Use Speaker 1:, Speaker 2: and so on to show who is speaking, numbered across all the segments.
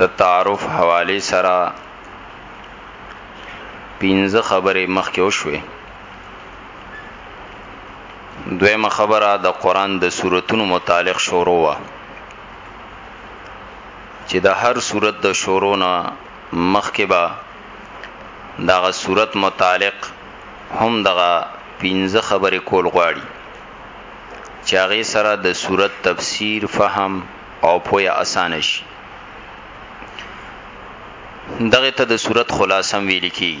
Speaker 1: د تعارف حواله سره پنځه خبرې مخکې وشوې دویمه خبره د قران د سوراتونو متعلق شروع وا چې د هر سورت د شروع نه مخکې با دغه سورت متعلق هم دغه پنځه خبرې کول غواړي چې هغه سره د سورت تفسیر فهم او پویا اسانه شي دغه ته د صورت خلاصه ویل کی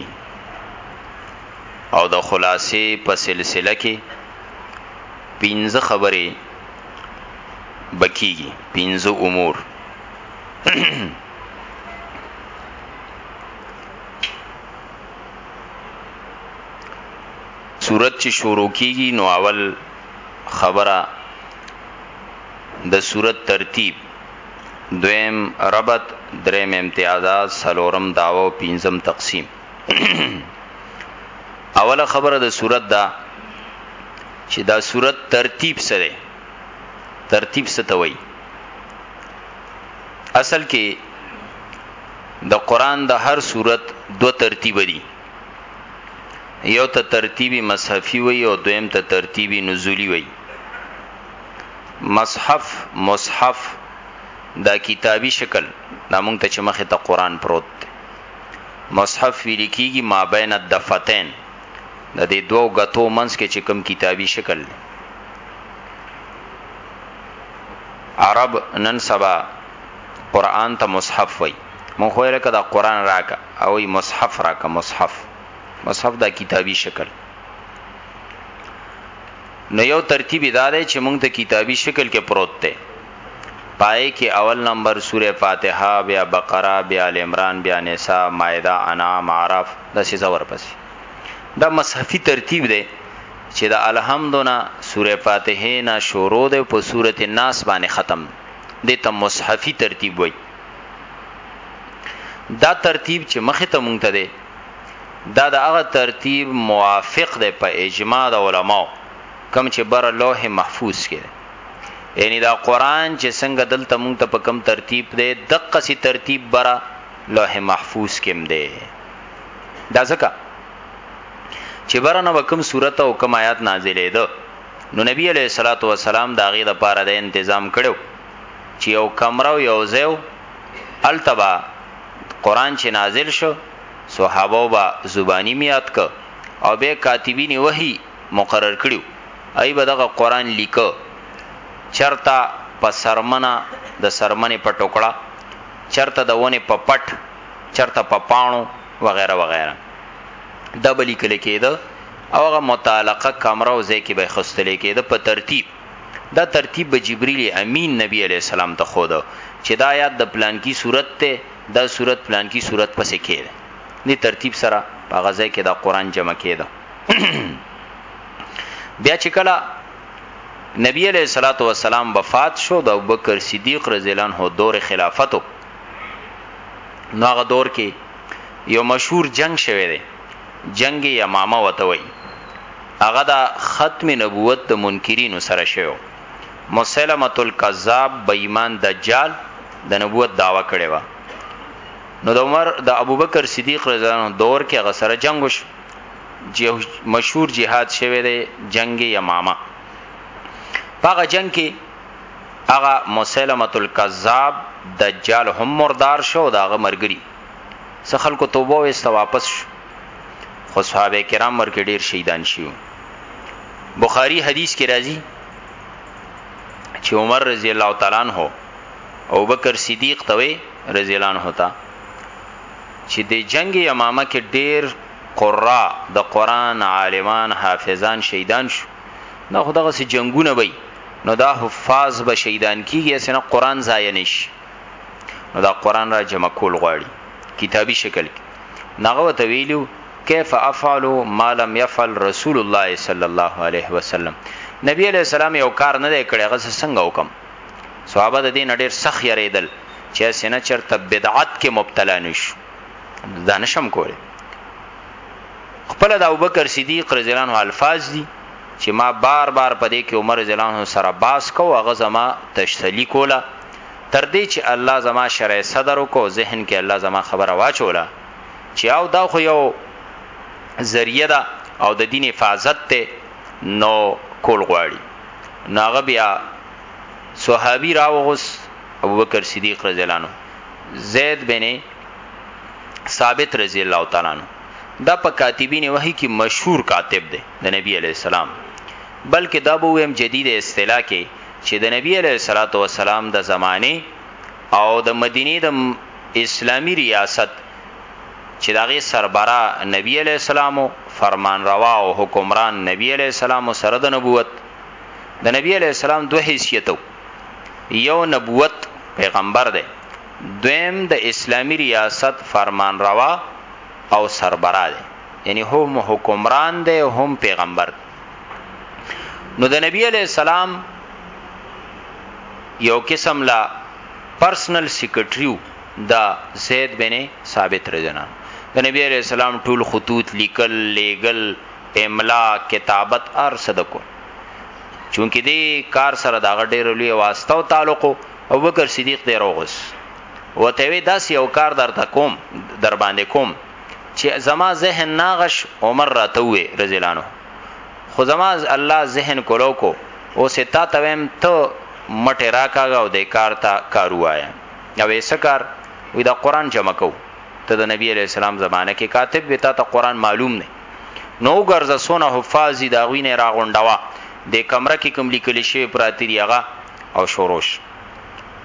Speaker 1: او د خلاصې په سلسله کې پنځه خبرې بکیږي پنځه امور صورت چې شروع کیږي نو اول خبره د سورت ترتیب، دویم ربط، دریم امتیازات، څلورم دعوه او پنځم تقسیم. اوله خبره د سورت دا چې دا سورت ترتیب سره ترتیب ستوي اصل کې د قران د هر صورت دو ترتیب دي یو ته ترتیبی مصحفی وی او دویم ته ترتیبی نزولی وی مصحف مصحف دا کتابی شکل دا مونږ ته چې مخه ته قران پروت دی مصحف ویل کیږي ما بین الدفتین د دې دوو غتو منس کې چې کوم کتابی شکل دی عرب نن سبا قران ته مصحف وای مونږ خو لکه دا قران راکا او ای مصحف راکا مصحف مصحف دا کتابی شکل نو یو ترتیب یې دا دی چې موږ ته کتابي شکل کې پروت دی. پای کې اول نمبر سورې فاتحه، بیا بقره، بیا آل عمران، بیا نساء، مائده، انعام، اعراف داسې ځه ورپسې. دا مصحفي ترتیب دی چې د الحمد نه سورې فاتحې نه شروع دی په سورت الناس باندې ختم دی. دې ته مصحفي ترتیب وایي. دا ترتیب چې مخې ته موږ ته دی. دا د هغه ترتیب موافق دی په اجماع د علماو کم چې بر لوح محفوظ کې دی یعنی دا قران چې څنګه دلته مونږ ته په کم ترتیب دی دقه سي ترتیب برا لوح محفوظ کې هم دی دا ځکه چې برنه وکم صورت او کم آیات نازلې ده نو نبی علیہ الصلوۃ والسلام دا غي د پاره د تنظیم کړو چې یو کمره او یو ځای التبا قران چې نازل شو صحابه با زبانی میات ک او به کاتبین وحی مقرر کړیو ای به دغه قران لیکو چرتا په سرمنه د سرمنه په ټوکړه چرته د ونه په پټ چرته په پاڼو وغیرہ وغیرہ د بلی کله کېده او هغه متعلقه کمره او ځای کې به خستلې کېده په ترتیب دا ترتیب به جبریل امین نبی علیه السلام ته ښوده چې دا آیات د پلانکي سورت دی، دا سورت پلانکي سورت پسې کېده. دې ترتیب سره په هغه ځای کې دا قرآن جمع کېده. بیا چې کله نبی علیه الصلاۃ والسلام وفات شو د ابوبکر صدیق رضی الله عنه دور خلافتو نو هغه دور کې یو مشهور جنگ شوه دی جنګ یمامه وته وایی هغه د ختم نبوت د منکرینو سره شوی وو مسلمه الکذاب بی ایمان دجال د نبوت دعوه کړی وه نو د عمر د ابوبکر صدیق رضی الله عنه دور کې هغه سره جنگ وشو مشهور جهاد شوه دی جنگ یمامه پاغه جنگ کې هغه مسلمه الکذاب دجال هم مردار شو داغه مرګري څه خلکو توبه وسته واپس شو خو صحابه کرام ورکه ډیر شهیدان شیو بخاری حدیث کې راځي چې عمر رضی الله تعالی عنہ او بکر صدیق توي رضی الله عنه تا چې د جنگ یمامه کې ډیر قرا د قران عالمان حافظان شهیدان شو نو خدغه سي جنگونه وي نو دا حفاظ به شهیدان کیږي سنه قران ضایع نشي نو دا قران را جمع کول غواړي کتابي شکل کې ناغه ته ویلو کیف افعل ما لم يفعل رسول الله صلی الله علیه وسلم نبی علیہ السلام یو کار نه دی کړی غس څنګه وکم صحابه د دین ډیر سخت یریدل چې سینه چرته بدعت کې مبتلا نش دا نشم کوله خپل د ابوبکر صدیق رضی الله عنه الفاظ دي چې ما بار بار پدې کې عمر رضی الله عنه سره باس کو هغه زما تشتلی کوله تر دې چې الله زما شرع صدر وکړو ذهن کې الله زما خبره واچوله چې او دا خو یو ذریعہ ده او د دین حفاظت ته نو کول غواړي ناغه بیا صحابي راوغس ابو بکر صدیق رضی الله عنه زید بن ثابت رضی الله تعالی عنہ دا په کاتبین وحی کې مشهور کاتب دی د نبی علی السلام بلکې دا به ویم جدید اصطلاح کې چې د نبی علیه الصلاۃ والسلام د زمانه او د مدینه د اسلامی ریاست چې داغه سربرا نبی علیہ السلام فرمان روا او حکمران نبی علیہ السلام سره د نبوت د نبی علیہ السلام دوه حیثیتو یو نبوت پیغمبر دی دویم د اسلامی ریاست فرمان روا او سربرا دی یعنی هم حکمران دی هم پیغمبر دی نو د نبی علی السلام یو قسم لا پرسنل سیکریټریو دا زید بن ثابت رجنا د نبی علی السلام ټول خطوط لیکل لیګل املا کتابت ار صدقو چونکه دی کار سره دا غډیر لوی واسطه او تعلق او بکر صدیق دی روغس وته وی داس یو کار درته کوم در باندې کوم چې زما ذهن ناغش عمر راته وې رضی الله عنه خو زما الله ذهن کولو کو او ستا تویم ته مټه راکاګه او د کار ته کار وایا او ایسکار وې دا قران جمع کو ته د نبی علی السلام زمانه کې کاتب وتا ته قران معلوم نه نو ګرځه سونه حفاظی دا غوینه راغونډوا د کمره کې کوم لیکل شوی پراتری هغه او شوروش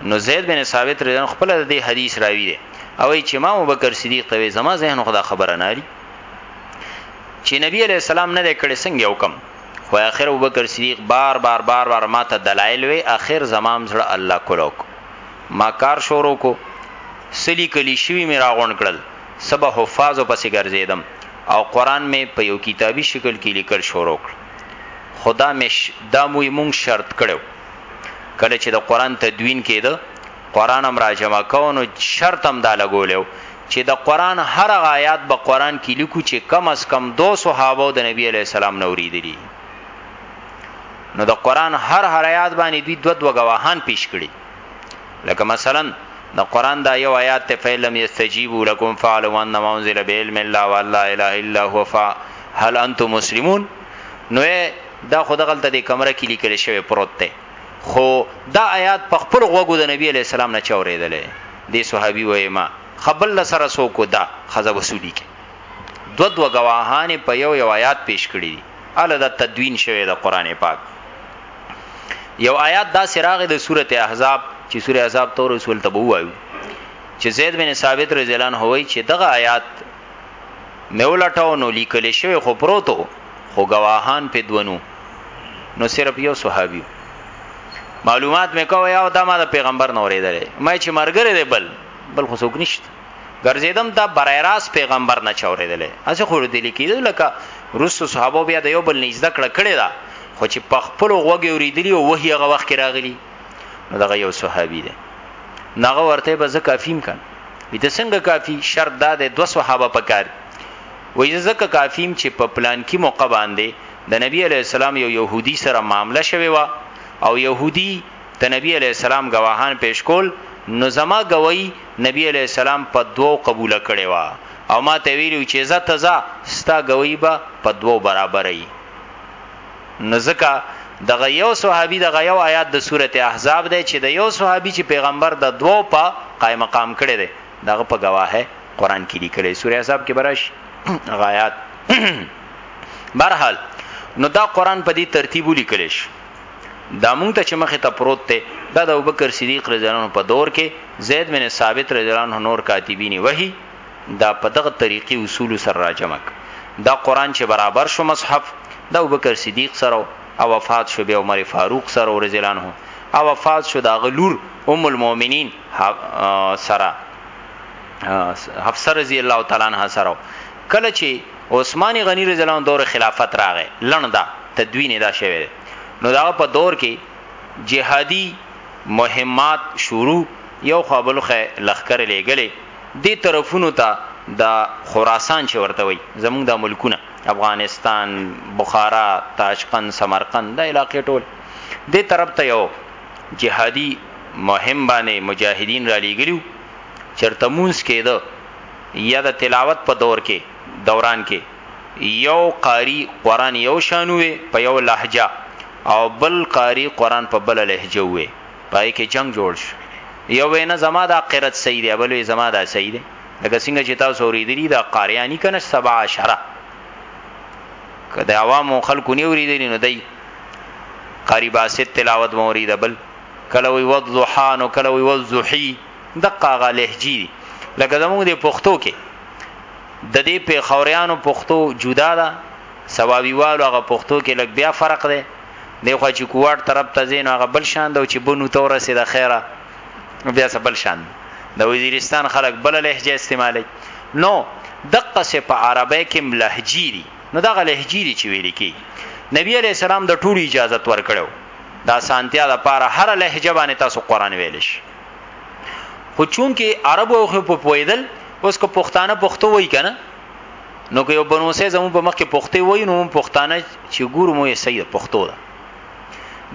Speaker 1: نو زید بن ثابت رضی الله خپل د حدیث راوی دی او چې ما ابو بکر صدیق ته زما ذهن خدا خبره نه لري چې نبی علی السلام نه کړي څنګه حکم خو اخر ابو بکر صدیق بار بار بار بار ما ته دلایل وی اخر زمام زړه الله کولو ما کار شروع کو سلی کلی شوی می راغون کړل سبا حفاظ پسې ګرځیدم او قران می په یو کتابي شکل کې لیکل شروع کړ خدا مش دا موی مونږ شرط کړو کله چې د قران تدوین کېده قران هم را جمع کو نو شرط هم دا لګولیو چې د قران هر آیات به قران کې لیکو چې کم از کم دو صحابه د نبی علی السلام نو ریدلی نو د قران هر هر آیات باندې دوی دو دو غواهان پیش کړي لکه مثلا د قران دا یو آیات ته فیلم یستجیبوا لكم فعلوا ان ما انزل بعلم الله والله اله الا هو فهل انتم مسلمون نو دا خو دغلته د کمره کې لیکل شوی پروت دی خو دا آیات په خپل غوګو د نبی علی السلام نه چورېدلې دی صحابي وای ما خبل سره سو کو دا خزه وسولی کې دو دو گواهان په یو یو آیات پیش کړی دي اله دا تدوین شوی د قران پاک یو آیات دا سراغ د سورته احزاب چې سورې عذاب تور رسول ته وایو چې زید بن ثابت رضی الله عنه وایي چې دغه آیات مولټاو نو لیکل شوی خو پروتو خو گواهان په دونو نو صرف یو صحابي معلومات مې کوي او دا ما د پیغمبر نه اوریدل مې چې مرګره دی بل بل خو څوک نشته ګرځیدم دا برای راس پیغمبر نه چوریدل اسه خو دې لیکیدل لکه روس صحابه بیا د یو بل نه زده کړه کړې ده خو چې په خپل غوږی اوریدلی او وਹੀ هغه وخت راغلی نو دغه یو صحابي دی ناغه ورته به زه کافیم کن وی ته څنګه کافی شرط دا ده دو صحابه پکار وای زه ځکه کافیم چې په پلانکی موقع باندې د نبی علی السلام یو يهودي سره معامله شوی و او يهودي ته نبی علی السلام گواهان پیش کول نو زما گواہی نبی علی السلام په دوو قبول کړي وا او ما ته ویلو چې زه تزا ستا گواہی به په دوو برابر ای نو ځکه دغه یو صحابي دغه یو آیات د سورته احزاب دی چې د یو صحابي چې پیغمبر د دوو په قائم مقام کړي دی دغه په گواهه قران کې لیکلې سوره احزاب کې براش غایات برحال نو دا قران په دې ترتیب لیکل شي دا مونږ ته چې مخه ته پروت ته دا د ابوبکر صدیق رضی الله عنه په دور کې زید بن ثابت رضی الله عنه نور کاتبین وਹੀ دا په دغه طریقې اصول سره راجمک دا قران چې برابر شو مصحف دا ابوبکر صدیق سره او وفات شو بیا عمر فاروق سره رضی الله عنه او وفات شو دا غلور ام المؤمنین سره حفصه رضی الله تعالی عنها سره کله چې عثمان غنی رضی الله عنه دور خلافت راغې لندا تدوین دا شوی نو دا په دور کې جهادي مهمات شروع یو خپلخه لخر لګلې دې طرفونو ته د خراسان چې ورته وي زموږ د ملکونه افغانستان بخارا تاشقند سمرقند د علاقې ټول دې طرف ته یو جهادي مهم باندې مجاهدین را لیږلي وو، چېرته لمونځ کېده یا د تلاوت په دور کې، دوران کې، یو قاري قرآن یو شان ووې په یو لهجه او بل قاري قرآن په بله لهجه ووې، په هغې کې جنګ جوړ شو، یو وې نه زما دا قرت صحیح دی، بل وې زما دا صحیح دی، لکه څنګه چې تاسو اورېدلي دا قاریان دي که نه سبع عشره، که د عوامو خلکو نه اوریدلی نو دی قاری باسط تلاوت مو اورید بل کله وی وضحا نو کله وی وضحی دقه غا لهجی دی لکه زموږ د پښتو کې د دې په خوریانو پښتو جدا ده سواویوالو هغه پښتو کې لګ بیا فرق دی دی خو چې کوواټ طرف ته زین هغه بل شان دی چې بنو تور سي د خیره بیا څه بل شان د وزیرستان خلک بل لهجه استعمالي نو دقه سه په عربی کې لهجې دي نو دغه لهجې دي چې ویل کی نبی علی السلام د ټولو اجازه ورکړو دا سانتیا د پاره هر لهجه باندې تاسو قران ویل شي خو چون کې عربو خو په پویدل اوس کو پښتانه پښتو وای کنه نو که یو بنوسه زمو په مخ کې پښتې وای نو پښتانه چې ګورو مو یې صحیح پښتو ده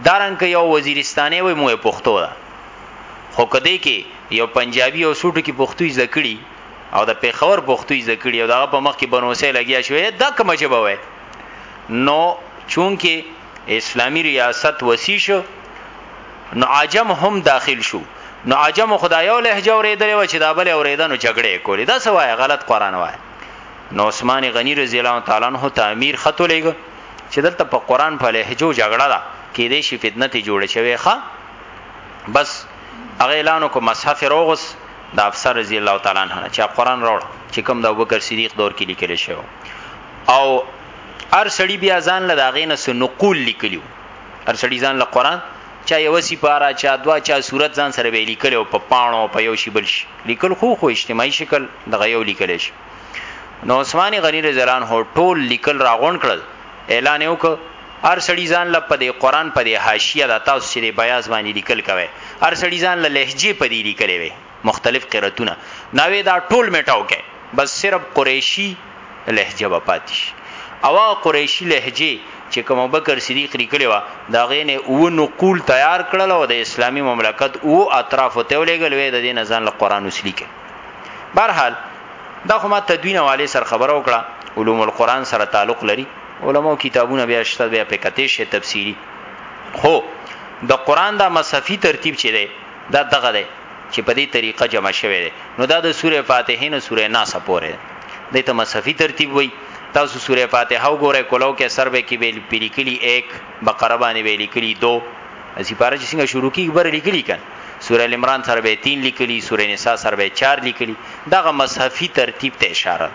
Speaker 1: دارنګ یو وزیرستاني وي مو پښتو ده خو کدی کې یو پنجابي او سوټو کې پښتو زده کړي او د پیښور پښتو زده کړي او دغه په مخ کې بنوسه لګیا شوې دا کوم جبه وای نو چونکه اسلامی ریاست وسی شو نو عجم هم داخل شو نو عجم خدای یو لهجه اورېدل و چې دا بل اورېدل نو جګړه کولې دا سوای غلط قران وای نو عثمان غنی رضی الله تعالی عنہ ته امیر خط ولېګ چې دلته په قران په لهجو جګړه ده کې دې شي فتنه ته جوړه شوی ښا بس هغه اعلان کو مصحف روغس د افسر رضی الله تعالی عنہ چې قرآن راوړ چې کوم د ابوبکر صدیق دور کې لیکل شوی او ار سړی بیا ځان له داغې نه سنقول لیکلیو ار سړی ځان له قرآن چا یو سی پارا چا دوا چا صورت ځان سره به لیکلو په پاڼو په یو شی بل شي لیکل خو خو اجتماعي شکل دغه یو لیکل شي نو عثمان غنی رضی الله عنه ټول لیکل راغون کړل اعلان یو ک هر سړی ځان له پدې قران پدې حاشیه د تاسو چې بیاز باندې لیکل کوي هر سړی ځان له لهجه پدې لیکلې وي مختلف قراتونه ناوې دا ټول میټاو کې بس صرف قریشی لهجه به پاتش او قریشی لهجه چې کوم بکر صدیق لیکلی و دا غینه او نقول تیار کړل او د اسلامی مملکت او اطراف ته ولېګل وې د دین ځان له قران وسلیکه برحال دا خو ما تدوین والے سر خبرو کړه علوم القرآن سره تعلق لري علماو کتابونه بیا شته بیا په کته شي تفسیری خو د قرآن دا مصحفي ترتیب چي دی دا دغه دی چې په دې طریقه جمع شوی دی نو دا د سوره فاتحه نه سوره ناس پورې دی ته مصحفي ترتیب وای تاسو سوره فاتحه وګورئ کولو کې سر به کې ویل پیلیکلی 1 بقره باندې ویل کلی 2 اسی پاره چې څنګه شروع کیږي بر لیکلی کړه سوره ال عمران سره به 3 لیکلی سوره نساء سره به 4 لیکلی دغه مصحفي ترتیب ته اشاره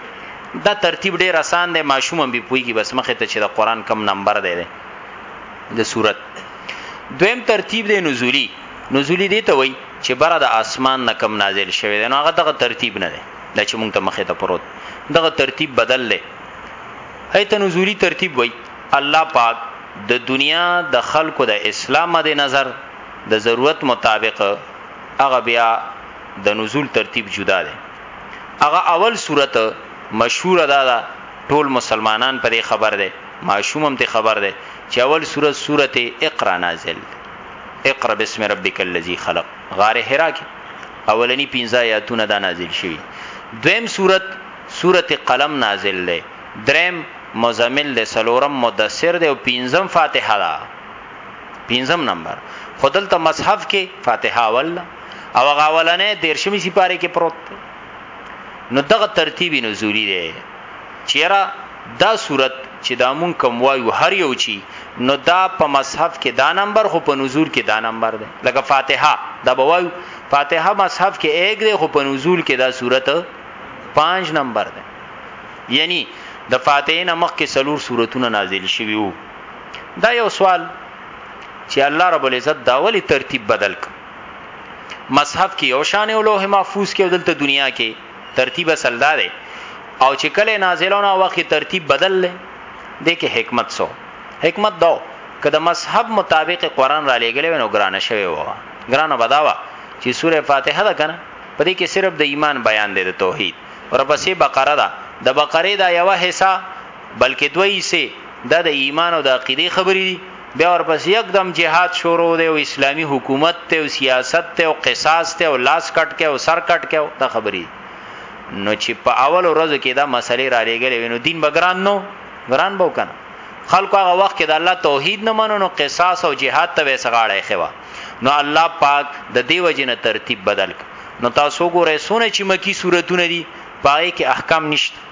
Speaker 1: دا ترتیب ډیر آسان دی ماشوم هم به پویږي بس مخه ته چې د قران کم نمبر دی دی د صورت دویم ترتیب دی نزولی نزولی دی ته وای چې بره د اسمان نه کم نازل شوی دی نو هغه دغه ترتیب نه دی دا چې مونږ ته مخه ته پروت دغه ترتیب بدل دی ایت نزولی ترتیب وای الله پاک د دنیا د خلکو د اسلام د نظر د ضرورت مطابق هغه بیا د نزول ترتیب جدا دی هغه اول صورت مشهور دا ده ټول مسلمانان په دې خبر دی معشوم هم ته خبر دی چې اول صورت صورت اقرا نازل دی اقرا بسم ربک الذی خلق غار حرا کې اولنی پنځه آیاتونه دا نازل شوی دویم صورت صورت قلم نازل دی دریم مزمل دی سلورم مدثر دی او پنځم فاتحه ده پنځم نمبر خودل ته مصحف کې فاتحه اول او هغه اولنې دیرشمی سپاره کې پروت دی نو دغه ترتیب نزولی دی چیرې دا صورت چې دا مون کم وایو هر یو چی نو دا په مصحف کې دا نمبر خو په نزول کې دا نمبر دی لکه فاتحه دا به وایو فاتحه مصحف کې 1 دی خو په نزول کې دا صورت 5 نمبر دی یعنی د فاتحه نمخ کې سلور صورتونه نازل شوی وو دا یو سوال چې الله رب العزت دا ولی ترتیب بدل ک مصحف کې یو شان او لوح محفوظ کې دلته دنیا کې ترتیب اصل دا دی او چې کله نازلونه وخت ترتیب بدل لې د کې حکمت سو حکمت دا که د مذهب مطابق قران را لېګلې نو ګران شوی و ګران بداوا چې سوره فاتحه ده کنه په دې کې صرف د ایمان بیان دی د توحید ورپسې بقره ده د بقره دا یو حصہ بلکې دوه حصے دا د ایمان او د عقیدې خبرې دي بیا ورپس یکدم جهاد شروع دی او اسلامی حکومت ته او سیاست ته او قصاص ته او لاس کټ کې او سر کټ کې دا خبرې دي نو چې په اول ورځو کې دا مسلې را لېګلې وینو دین بګران نو ګران بو کنه خلکو هغه وخت کې د الله توحید نه منو نو قصاص او جهاد ته وسغاړې خوا نو الله پاک د دیو جن ترتیب بدل نو تاسو ګورئ سونه چې مکی صورتونه دي پای کې احکام نشته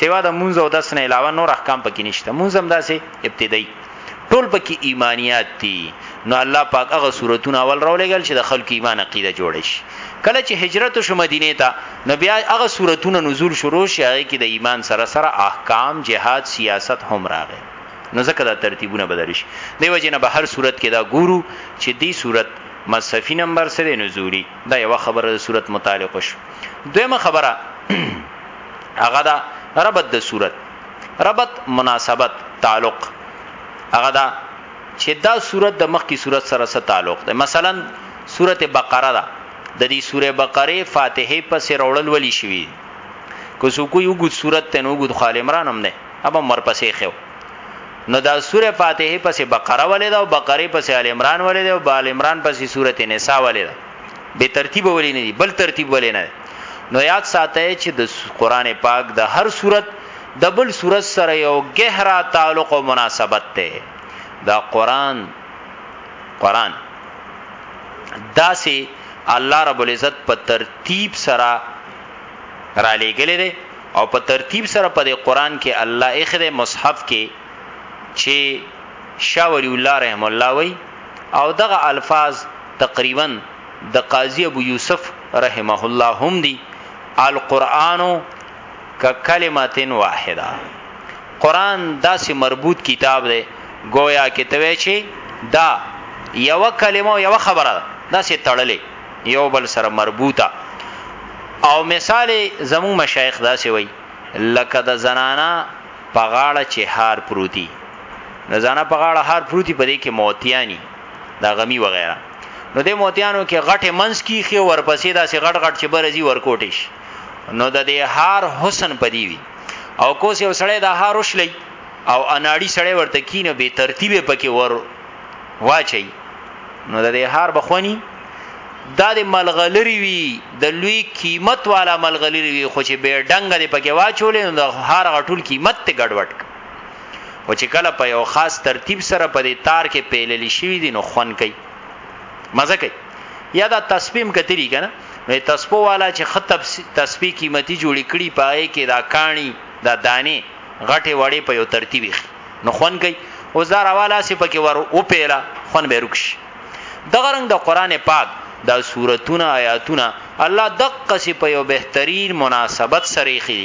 Speaker 1: سیوا د مونږ او داس نه علاوه نور احکام پکې نشته مونږ هم داسې ابتدایي ټول پکې ایمانیات دي نو الله پاک هغه صورتونه اول راولېګل چې د خلکو ایمان عقیده جوړ شي کله چې هجرت شو مدینه ته نو بیا هغه صورتونه نزول شروع شي هغه کې د ایمان سره سره احکام جهاد سیاست هم راغی نو ځکه دا ترتیبونه بدل شي دیو جن به هر صورت کې دا ګورو چې دی صورت مصفی نمبر سره نزولی دا یو خبره د صورت متعلق شو دویمه خبره هغه دا ربط د صورت ربط مناسبت تعلق هغه دا چې دا صورت د مخ کی صورت سره سره تعلق ده مثلا صورت بقره ده د دې سوره بقره فاتحه پس راوړل ولی شوی کو سو کوی وګد صورت ته نو وګد خال عمران هم نه ابا مر پسې خو نو دا سوره فاتحه پس بقره ولې ده او بقره پس ال عمران ولې ده او ال عمران پس سوره نساء ولې ده به ترتیب ولې نه دي بل ترتیب ولې نه نو یاد ساتئ چې د قران پاک د هر صورت د بل صورت سره یو گہرا تعلق او مناسبت ته دا قران قران داسې الله رب العزت په ترتیب سره را لېګلې ده او په ترتیب سره په قران کې الله اخره مصحف کې چې شاولی الله رحم الله وی او دغه الفاظ تقریبا د قاضی ابو یوسف رحمه الله هم دی القرآن که کلمت واحده قرآن داسې مربوط کتاب دی گویا کې توی چې دا یو کلمه یو خبره داسې تړلې یو بل سره مربوطه او مثال زمو مشایخ داسې وای لکه د زنانا په غاړه چې هار پروتي د زنانا په غاړه هار پروتي په دې کې موتیانی دا غمی وغیرہ نو د موتیانو کې غټه منس کی خي ورپسې دا سي غټ غټ چې برزي ورکوټیش نو د دې هار حسن پدی وی او کو سه وسړی د هار وشلی او اناړي سړی ورته کینه به ترتیب پکې ور واچي نو د دې هار بخونی دا د ملغلری وی د لوی قیمت والا ملغلری وی خو چې به ډنګ دې پکې واچولې نو د هار غټول قیمت ته ګډوډ او چې کله په یو خاص ترتیب سره په دې تار کې پیللی شوی دي نو خون کوي مزه کوي یا دا تسبیم کتلی کنه نو تسبو والا چې خطب تسبی قیمتي جوړی کړي پای کې دا کانی دا دانه غټه وړې په یو ترتیب نو خون کوي اوس دا راواله سي پکې ور او پیلا خون به رکش دغه رنگ د قران پاک دا سورتونه آیاتونه الله دقه سي په یو بهترین مناسبت سره خي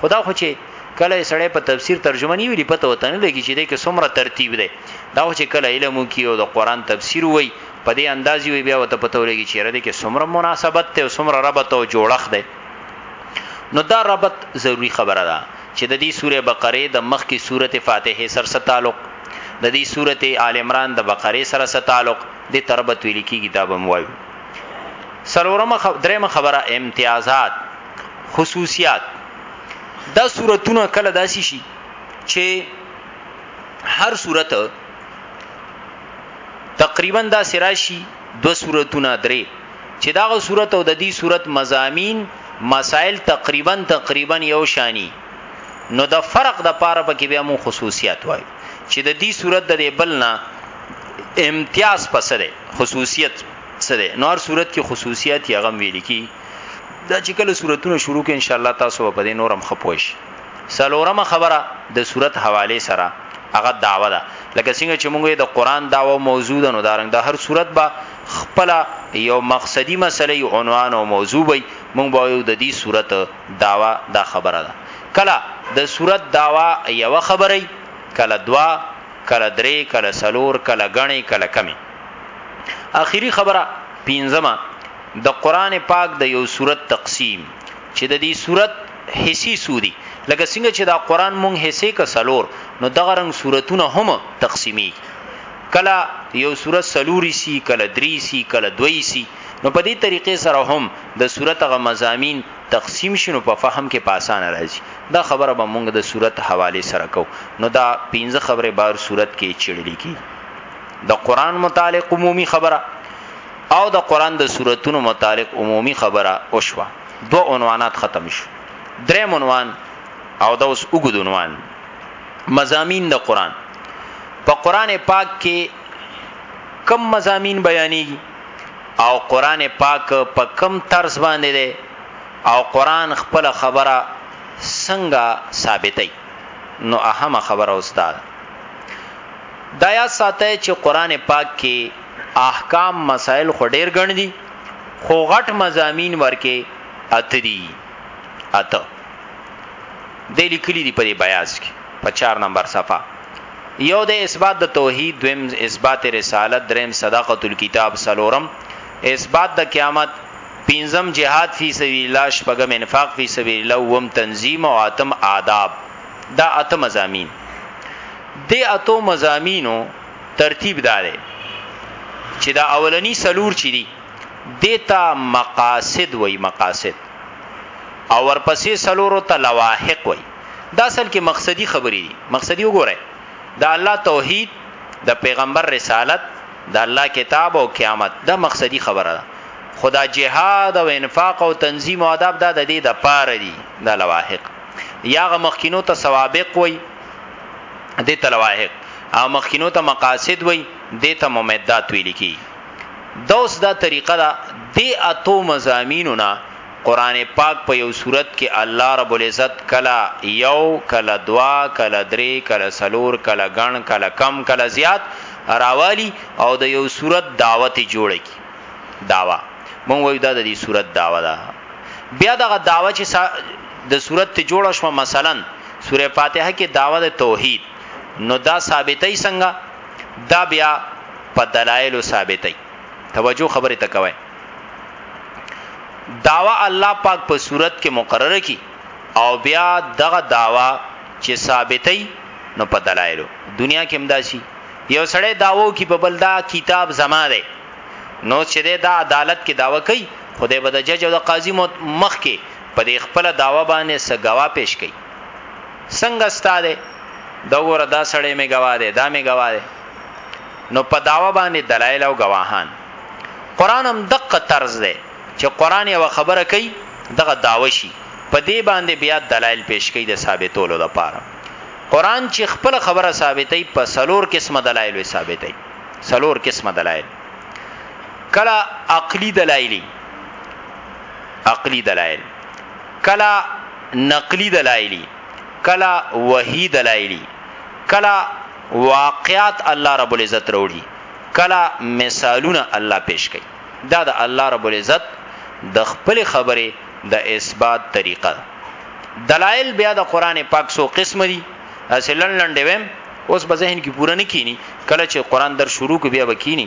Speaker 1: خدا خو چې کله سړی په تفسیر ترجمه نه ویلی پته وته نه لګی چې دې کې څومره ترتیب دی دا چې کله علم کی او د قران تفسیر وای په دې انداز وی بیا وته پته ولګی چې رده کې څومره مناسبت ته او څومره ربط او جوړښت دی نو دا ربط ضروری خبره ده چې د دې سوره بقره د مخ کی سوره فاتحه سره څه تعلق د دې سوره آل عمران د بقره سره څه تعلق د تربت ویل کی کتاب هم وایو سلورمه خب... درېمه خبره امتیازات خصوصیات دا صورتونه کله داسي شي چې هر صورت تقریبا دا سراشي دو صورتونه درې چې داغه صورت او د دې صورت مزامین مسائل تقریبا تقریبا یو شانی نو د فرق د پاره پکې بیا مو خصوصیات وای چې د دې صورت د بل نه امتیاز پسره خصوصیت سره نور صورت کې خصوصیت یې غم ویل کی دا چې کله صورتونه شروع کې ان شاء الله تاسو په دې نورم خپوش سلورمه خبره د صورت حواله سره هغه دعوه ده لکه څنګه چې موږ د قران دعوه موضوع ده نو دارنګ د هر صورت با خپل یو مقصدی مسلې عنوان او موضوع وي موږ به یو د دې صورت دعوه دا خبره ده کله د صورت دعوه یو خبرې کله دوا کله درې کله سلور کله غنې کله کمی اخیری خبره پینځمه د قران پاک د یو سورت تقسیم چې د دې سورت حصي سودي لکه څنګه چې دا قران مونږ حصے ک سلور نو دغه رنگ سورتونه هم تقسیمی کله یو سورت سلوري سی کله دری سی کله دوی سی نو په دې طریقې سره هم د سورت غ مزامین تقسیم شنو په فهم کې پاسانه راځي دا خبره به مونږ د سورت حواله سره کو نو دا پنځه خبره بار سورت کې چړلې کی د قران متعلق عمومي خبره او د قران د سوراتونو متعلق عمومي خبره وشوه دو عنوانات ختم شو درې عنوان او دا اوس وګد عنوان مزامین د قران په قران پاک کې کم مزامین بیانېږي او قران پاک په کم طرز باندې دی او قران خپل خبره څنګه ثابتې نو اهمه خبره استاد دا یا ساته چې قران پاک کې احکام مسائل خو ډیر ګڼ دي خو غټ مزامین ورکه اته دي اته د لیکلي دی په دې بیاض کې په 4 نمبر صفه یو د اثبات د توحید دویم اثبات رسالت دریم صداقت الكتاب سلورم اثبات د قیامت پنځم جهاد فی سبیل الله شپږم انفاق فی سبیل الله وم تنظیم او اتم آداب دا اتم مزامین د اتو مزامینو ترتیب دا دی چې دا اولنی سلور چي دي دیتا مقاصد وای مقاصد او ورپسې سلورو ته لواحق وای دا اصل کې مقصدی خبرې دي مقصدی وګوره دا الله توحید د پیغمبر رسالت د الله کتاب او قیامت دا مقصدی خبره ده خدا جهاد او انفاق او تنظیم او آداب دا د دې د پاره دي دا لواحق یاغه مخکینو ته سوابق وای دې تلواهق او مخکینو ته مقاصد وای دې ته ممدات ویل کی دوس دا طریقه دا دې اتو مزامینو نه قران پاک په یو صورت کې الله رب العزت کلا یو کلا دوا کلا درې کلا سلور کلا غن کلا کم کلا زیات راوالی او د یو صورت دعوت جوړ کی داوا مونږ وایو دا د دې صورت داوا ده دا. بیا دغه داوا چې د صورت جوړ شو مثلا سوره فاتحه کې داوا د توحید نو دا ثابتې څنګه دا بیا په دلایل ثابتې توجه خبره تکوي داوا الله پاک په صورت کې مقرره کی او بیا دغه داوا چې ثابتې نو په دلایل دنیا کې همداسي یو سړی داوو کې په بلدا کتاب زما دی نو چې دا عدالت کې داوا کوي خدای به د جج او د قاضي مخ کې په دې خپل داوا باندې څه گواه پیش کړي څنګه ستاده دا وګوره دا سړی می گواه دی دا می گواه دی نو په داوا باندې دلایل او گواهان قران هم دقه طرز دی چې قران یو خبره کوي دغه داوا شي په دې باندې بیا دلایل پیش کړي د ثابتولو لپاره قران چې خپل خبره ثابتې په سلور قسمه دلایل ثابتې سلور قسمه دلایل کله عقلی دلایلی عقلي دلایل کلا نقلي دلایلی کلا وحی دلایلی کلا واقعات الله رب العزت وروړي کلا مثالونه الله پیش کوي دا د الله رب العزت د خپل خبره د اثبات طریقه دلایل بیا د قران پاک سو قسم دي اصلن لنډویم اوس په ذهن کې پوره نه کینی کله چې قران در شروع کو بیا وکینی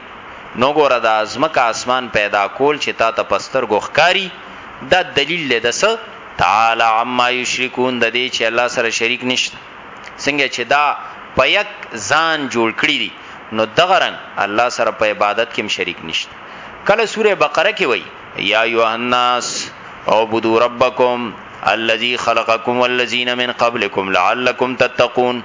Speaker 1: نو ګوره دا ازمکه اسمان پیدا کول چې تا ته پستر ګوخکاری دا دلیل دی د څه تعالی عما یشرکون د دې چې الله سره شریک نشته څنګه چې دا په یک ځان جوړ کړی دي نو دغه رنګ الله سره په عبادت کې شریک نشته کله سوره بقره کې وای یا یوهناس اعبدوا ربکم الذي خلقکم والذین من قبلکم لعلکم تتقون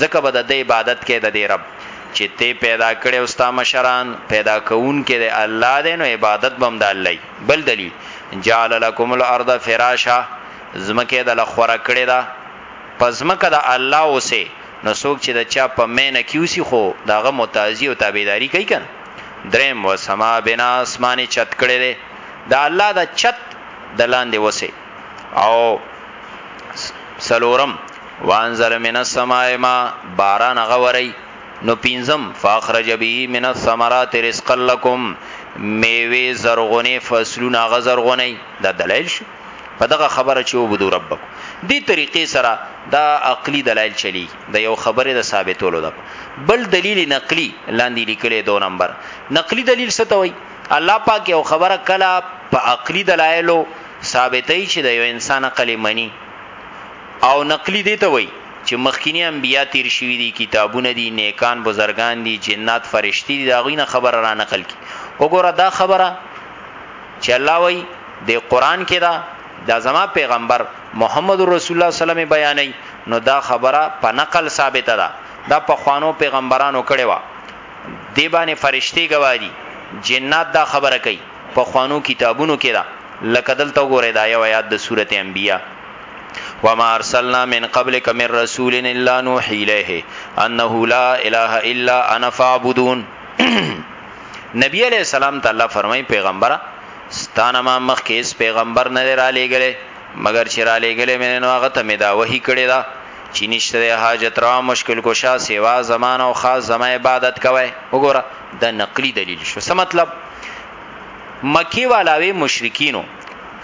Speaker 1: ځکه به د ده عبادت کوې د دې رب چې ته پیدا کړې او ستا مشران پیدا کوونکی دی الله دی نو عبادت به هم د الله وي بل دلیل جعل لکم الارض فراشا ځمکه د له خوره کړې ده په ځمکه د الله اوسې نو څوک چې د چا په مینه کې اوسي خو دغه متازي او تابعداري کوي کنه دریم و سما بنا اسماني چت کړي دي د الله د چت د لاندې وسه او سلورم وانزل من السماء ما باران غوري نو پینزم فاخرج به من الثمرات رزقا لكم میوه زرغونه فصلونه غزرغونه دا دلایل شو په دغه خبره چې وبدو ربک دې طریقې سره دا عقلی دلایل چلی د یو خبره د ثابتولو ده بل دلیل نقلی لاندې لیکلې دو نمبر نقلی دلیل څه ته وای الله پاک یو خبره کله په عقلی دلایلو ثابتوي چې د یو انسان عقل یې مني او نقلي دې ته وایي چې مخکیني انبیا تیر شوي دي، کتابونه دي، نیکان بزرګان دي، جنات فرشتي دي، د هغوی نه خبره را نقل کړي. وګوره دا خبره چې الله وایي د قرآن کې ده دا زما پیغمبر محمد رسول الله صلی الله علیه وسلم بیانوي نو دا خبره په نقل ثابته ده دا په خوانو پیغمبرانو کړي وا دی باندې فرشتي گواهی جنات دا خبره کوي پخوانو کتابونو کې ده لکه دلته وګورئ دا یو آیات د سورت انبیاء وما ارسلنا من قبلک من رسول الا نوحی الیه انه لا اله الا انا فاعبدون نبی علیہ السلام ته الله فرمای پیغمبر ستانه ما مخ کې اس پیغمبر نه را لېګلې مگر چې را لېګلې مې نو هغه ته مې دا وਹੀ کړې دا چې نشته حاجت را مشکل کوشا سیوا زمان او خاص زما عبادت کوي وګوره د نقلی دلیل شو څه مطلب مکی والاوی مشرکینو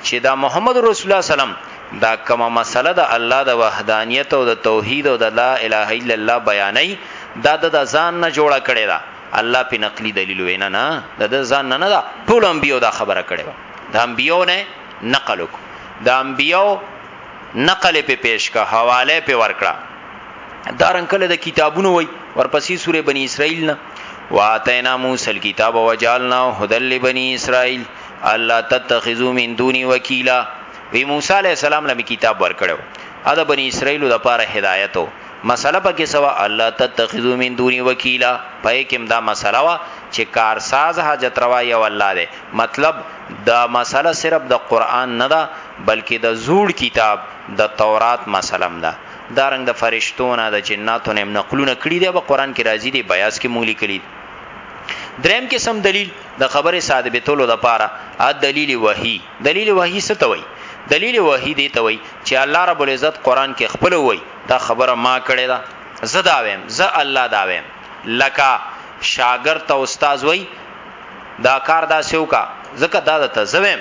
Speaker 1: چې دا محمد رسول الله سلام دا کومه مسله د الله د وحدانیت او د توحید او د لا اله الا الله بیانې دا د ځان نه جوړه کړي دا الله په نقلی دلیل وینا نه د ځان نه نه دا ټول انبیو دا خبره کړي دا انبیو نه نقل وک دا انبیو نقل په پیش کا حواله په ورکړه دارن کله د کتابونو وای ورپسې سوره بنی اسرائیل نه واتینا موسی الكتاب وجعلنا هدى لبني اسرائيل الله تتخذوا من دوني وکیلا وی موسی علی السلام له کتاب ورکړو ادا بنی اسرائیل د پاره هدایت او مسله پکې سوا الله تتخذوا من دوني وکیلا پای کې دا مسله وا چې کارساز حاجت روا یو الله دی مطلب دا مسله صرف د قران نه ده بلکې د زوړ کتاب د تورات مسلم ده دا رنګ د فرشتو نه د جناتو نه نقلونه کړی دی په قران کې راځي دی بیاس کې مونږ لیکلی دریم کې سم دلیل د خبره ثابتولو د پاره ا دلیل وحی دلیل وحی څه ته وای دلیل وحی دی ته وای چې الله رب العزت قران کې خپل وای دا خبره ما کړی دا زدا ویم ز الله دا ویم لکا شاګرد ته استاد وای دا کار دا سیو کا زکه دا ته زویم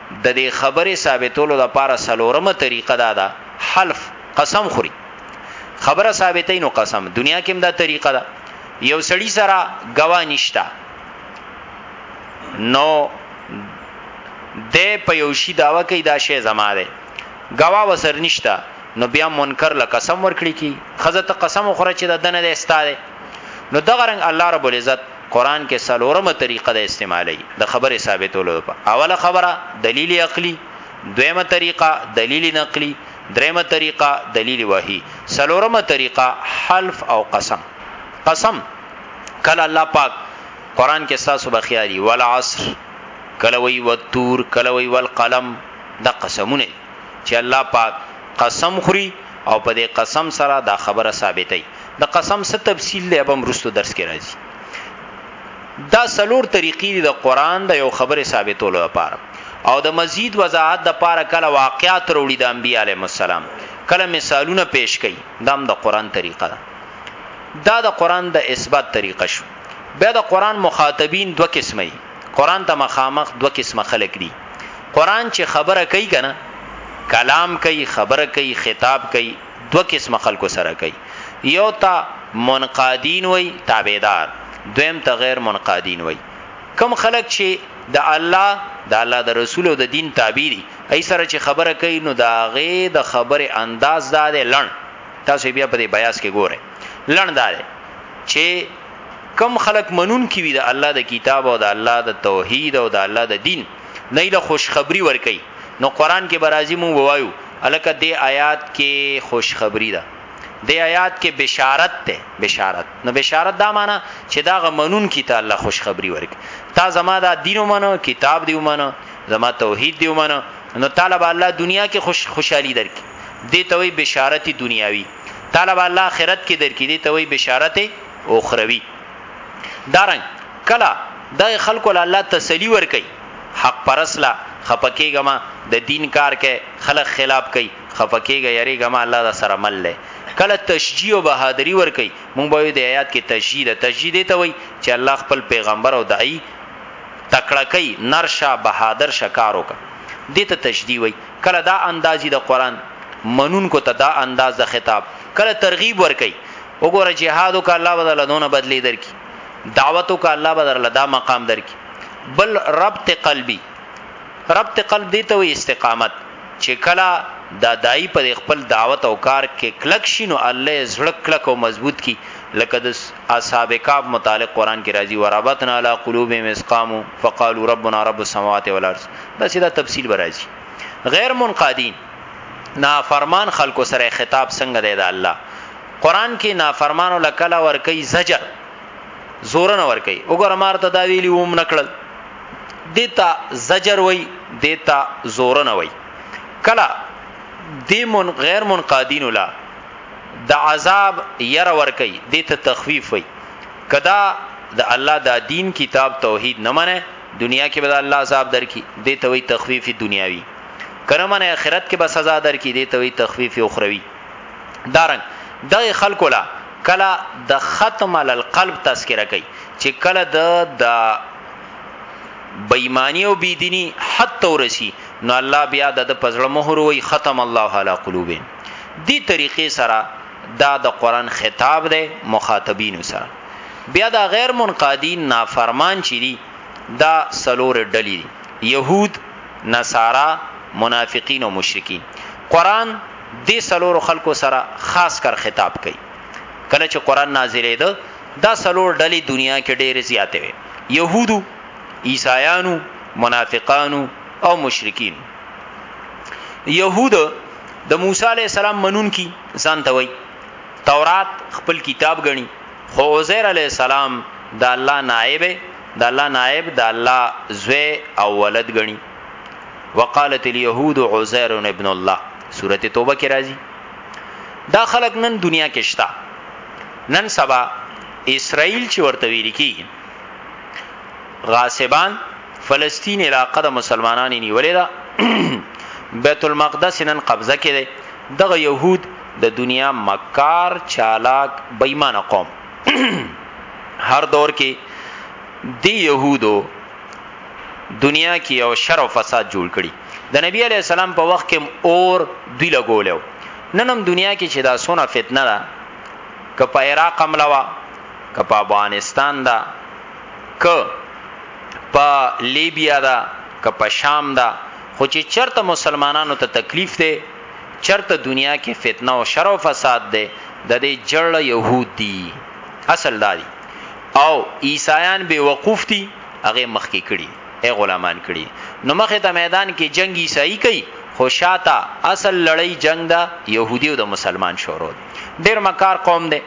Speaker 1: د دې خبرې ثابتولو لپاره څلورمه طریقه دا ده، حلف، قسم خوري. خبره ثابتوي نو قسم. دنیا کې هم دا طریقه ده. یو سړي سره ګواه نشته، نو دی په یو شي دعوه کوي دا شی زما دی، ګواه وسر نشته، نو بیا منکر له قسم ورکړي کی خزه ته قسم وخوره چې دا دنه دی ستا دی. نو دغه رنګ الله رب العزت قرآن کې څلورمه طریقه د استعمالي د خبرې ثابتولو لپاره اوله خبره دلیل عقلی دویمه طریقه دلیل نقلی دریمه طریقه دلیل وحی څلورمه طریقه حلف او قسم قسم کله الله پاک قرآن کې تاسو بخیاري والعصر کله وی والتور کله وی والقلم د قسمونه چی الله پاک قسم خوری او په دی قسم سره دا خبره ثابتوی د قسم څه تفصیل دی به مرستو درس کې راځي دا سلور طریقې دي د قران د یو خبره ثابتولو لپاره او د مزید وضاحت د پاره کله واقعات وروړي د انبیاء علیهم السلام کله مثالونه پیش کړي دام د دا قران طریقه ده دا د قران د اثبات طریقه شو بیا د قران مخاطبین دوه قسمه قران ته مخامخ دوه قسمه خلق دي قران چې خبره کوي کنه کلام کوي خبره کوي خطاب کوي دوه قسمه خلکو سره کوي یو تا منقادین وای تابعدار دویم ته غیر منقادین وای کم خلک چې د الله د الله د رسول او د دین تابع دي ای سره چې خبره کوي نو دا غي د خبره انداز دا دی لړ تاسو بیا په دې بیاس کې ګوره لړ دا دی چې کم خلق منون کی وی د الله د کتاب او د الله د توحید او د الله د دین نه له خوشخبری ور کوي نو قران کې برازي مونږ وایو الکه د آیات کې خوشخبری ده د آیات کې بشارت ته بشارت نو بشارت دا معنی چې دا غمنون کی ته الله خوشخبری ورک تا زما دا دین ومنه کتاب دی ومنه زما توحید دی ومنه نو طالب الله دنیا کې خوش خوشحالي درک دی ته وی بشارت دنیاوی تاله به الله اخرت کی درکی دی ته وی بشارت اخروی دارنګ کله د خلکو له الله تسلی ور کوي حق پرسلا خپکیګما د دین کار کوي خلک خلاف کوي خپکیګ یریګما الله د سره مل له کله تشجیع او بهادری ور کوي مونږ به د آیات کې تشجیع د تشجیع دی ته وی چې الله خپل پیغمبر او دای تکړه کوي نرشه بهادر شکارو کا دته تشجیع وی کله دا انداز د قران منونکو ته دا انداز د خطاب کله ترغیب ورکي وګوره جهاد وک الله به درله دونه بدلی درکي دعوت وک الله به درله دا مقام درکي بل ربط قلبي ربط قلب دي ته استقامت چې کله دا دای په خپل دعوت او کار کې کلک شینو الله زړه کلک او مضبوط کی لکه د اصحاب کاف متعلق قران کې راځي ورابطنا علی قلوبهم اسقامو فقالوا ربنا رب السماوات والارض بس دا تفصیل برازي غیر منقادین نافرمان خلکو سره خطاب څنګه دی دا الله قران کې نافرمانو لکلا ور کوي زجر زور نه ور کوي وګوره مارته دا ویلی ووم نکړل دیتا زجر وای دیتا زور نه وای کلا دی من غیر منقادین ولا د عذاب ير ور کوي دیتا تخفیف وای کدا د الله د دین کتاب توحید نه منه دنیا کې به د الله عذاب درکې دې ته وی تخفیف دنیاوی کنه من آخرت کې به سزا درکې دې ته وی تخفیف اخروی دارنګ د خلکو لا کله د ختم علی القلب تذکرہ کوي چې کله د د بېمانی او بيدینی حتی ورسی نو الله بیا د پزړه مهر وی ختم الله علی قلوبهم دی طریقې سره دا د قران خطاب دی مخاطبین سره بیا دا غیر منقادین نافرمان چي دي دا سلور ډلې دي يهود نصارا منافقین او مشرکین قران دې سلور خلکو سره خاص کر خطاب کوي کله چې قران نازلې ده دا سلور ډلې دنیا کې ډېر زیاتې وي يهودو عیسایانو منافقانو او مشرکین يهود د موسی علی السلام منون کی ځان ته وای تورات خپل کتاب غني خو عزیر علی السلام د الله نائب د الله نائب د الله زوی او ولد غني وقالت اليهود عزير ابن الله سوره توبه کې راځي دا خلک نن دنیا کې شتا نن سبا اسرائیل چې ورته ویل کیږي غاصبان فلسطین علاقه د مسلمانانو نیولې ده بیت المقدس نن قبضه کړي دغه يهود د دنیا مکار چالاک بېمانه قوم هر دور کې دی يهودو دنیا کې او شر او فساد جوړ کړي د نبی علی السلام په وخت کې اور دی لګولیو ننم دنیا کې چې دا سونه فتنه ده ک په عراق عمله وا ک په افغانستان ده ک په لیبیا ده ک په شام ده خو چې چرته مسلمانانو ته تکلیف ده چرته دنیا کې فتنه او شر او فساد ده د دې جړ يهود دي اصل داري او عیسایان به وقوف دي هغه مخ کې کړي اے غلامان کړي نو مخه ته میدان کې جنگ عیسائی کوي خو شاته اصل لړۍ جنگ دا يهودي او د مسلمان شورو ډیر مکار قوم دی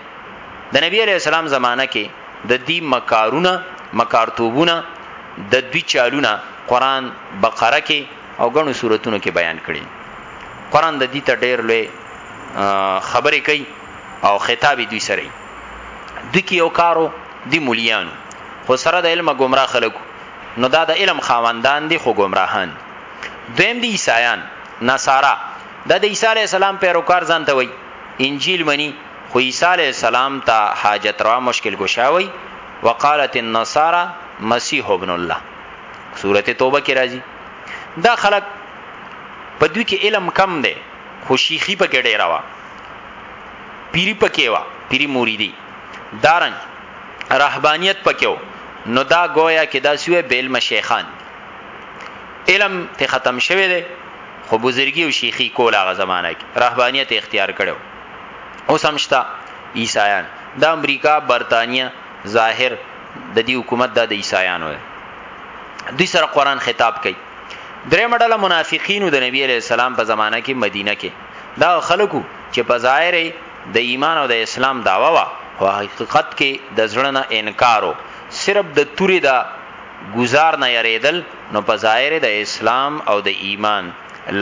Speaker 1: د نبی علی السلام زمانہ کې د دې مکارونه مکارتوبونه د دوی چالونه قران بقره کې او ګڼو صورتونو کې بیان کړي قران د دې ته ډېر لوی خبرې کوي او خطاب دوی سره دوی کې یو کارو دی مليانو خو سره د علم گمراه خلکو نو دا د علم خاوندان دي خو گمراهان دویم دي عیسایان نصارا دا د عیسی علی السلام پیروکار ځان ته وای انجیل منی خو عیسی علی السلام ته حاجت را مشکل گشاوی وقالت النصارى مسیح ابن الله سورته توبه کې راځي دا خلک په دوی کې علم کم دی خو شیخی په کې ډیره وا پیری پکې وا پیری مریدی دارن رهبانیت پکېو نو دا گویا کې دا سوی بیل مشیخان علم ته ختم شوه دی خو بزرګي او شیخی کول هغه زمانہ کې رهبانیت اختیار کړو او سمشتا عیسایان د امریکا برتانیا ظاهر د دې حکومت د عیسایانو دی دوی سره قران خطاب کوي درې مډله منافقینو د نبی علی السلام په زمانہ کې مدینه کې دا خلکو چې په ظاهر د ایمان او د اسلام داوا وا او حقیقت کې د ځړنه انکارو صرف د توري دا گزار نه یریدل نو په ظاهر د اسلام او د ایمان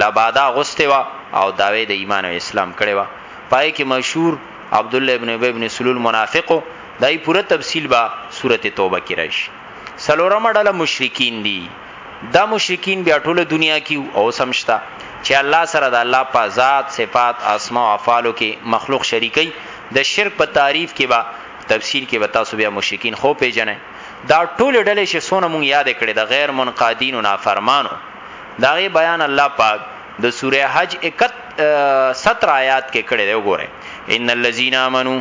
Speaker 1: لبادا غسته وا او داوی د ایمان او اسلام کړي وا پای کې مشهور عبد الله ابن ابي ابن سلول منافقو دای پوره تفصیل با سورته توبه کې راشي څلورمه ډله مشرکین دي، دا مشرکین بیا ټوله دنیا کې وو او اوس هم شته چې الله سره د الله په ذات، صفات، اسماء او افعالو کې مخلوق شریکوي، د شرک په تعریف کې به تفسیر کې به تاسو بیا مشرکین ښه وپېژنئ، دا ټولې ډلې چې څونه مونږ یادې کړې د غیر منقادینو، نافرمانو، د هغې بیان الله پاک د سورة حج اکت، ستر آیات کې کړی دی، وګورئ، ان الذین آمنوا.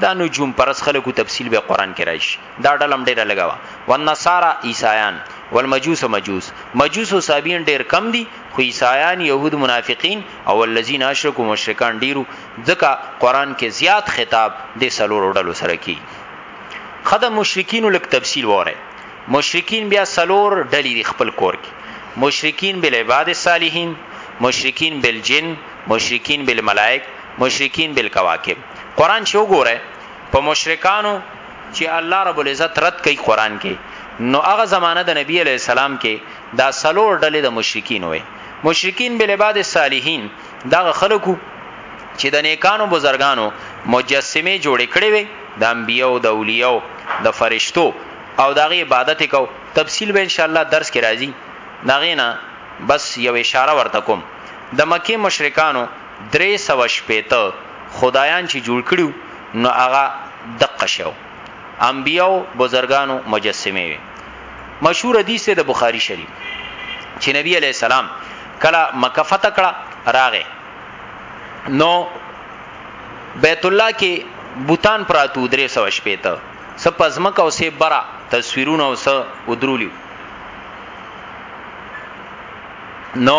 Speaker 1: دا نجوم پرس خلکو تفصیل به قران کې راشي دا ډلم ډیره لګوا والنصارى عیسایان والمجوس مجوس مجوس او صابین ډیر کم دي خو عیسایان يهود منافقین او الذين اشركوا مشرکان ډیرو ځکه قران کې زیات خطاب د سلور ډلو سره کی خدای مشرکین لک تفصیل وره مشرکین بیا سلور ډلې دي خپل کور کې مشرکین بل عباد الصالحین مشرکین بل جن مشرکین بل ملائک مشرکین بل کواکب قران چې وګوره په مشرکانو چې الله رب العزت رد کوي قران کې نو هغه زمانہ د نبی علی السلام کې دا سلور ډلې د مشرکین وي مشرکین بل عباد الصالحین دا خلکو چې د نیکانو بزرګانو مجسمه جوړې کړې وي د انبیو د اولیو د فرشتو او دغه عبادت کو تفصیل به ان شاء الله درس کې راځي داغه نه بس یو اشاره ورته کوم د مکه مشرکانو درې سوه شپېته خدایان چي جوړ کړي وو نو هغه دقه شی وو انبیاو بزرګانو مجسمې وې مشهور حدیث دی د بخاری شریف چي نبی علیه السلام کله مکه فتح کړه راغی نو بیت الله کې بوتان پراتو درې سو شپېته څه پزمک او څه برا تصویرونه او څه ودرولیو نو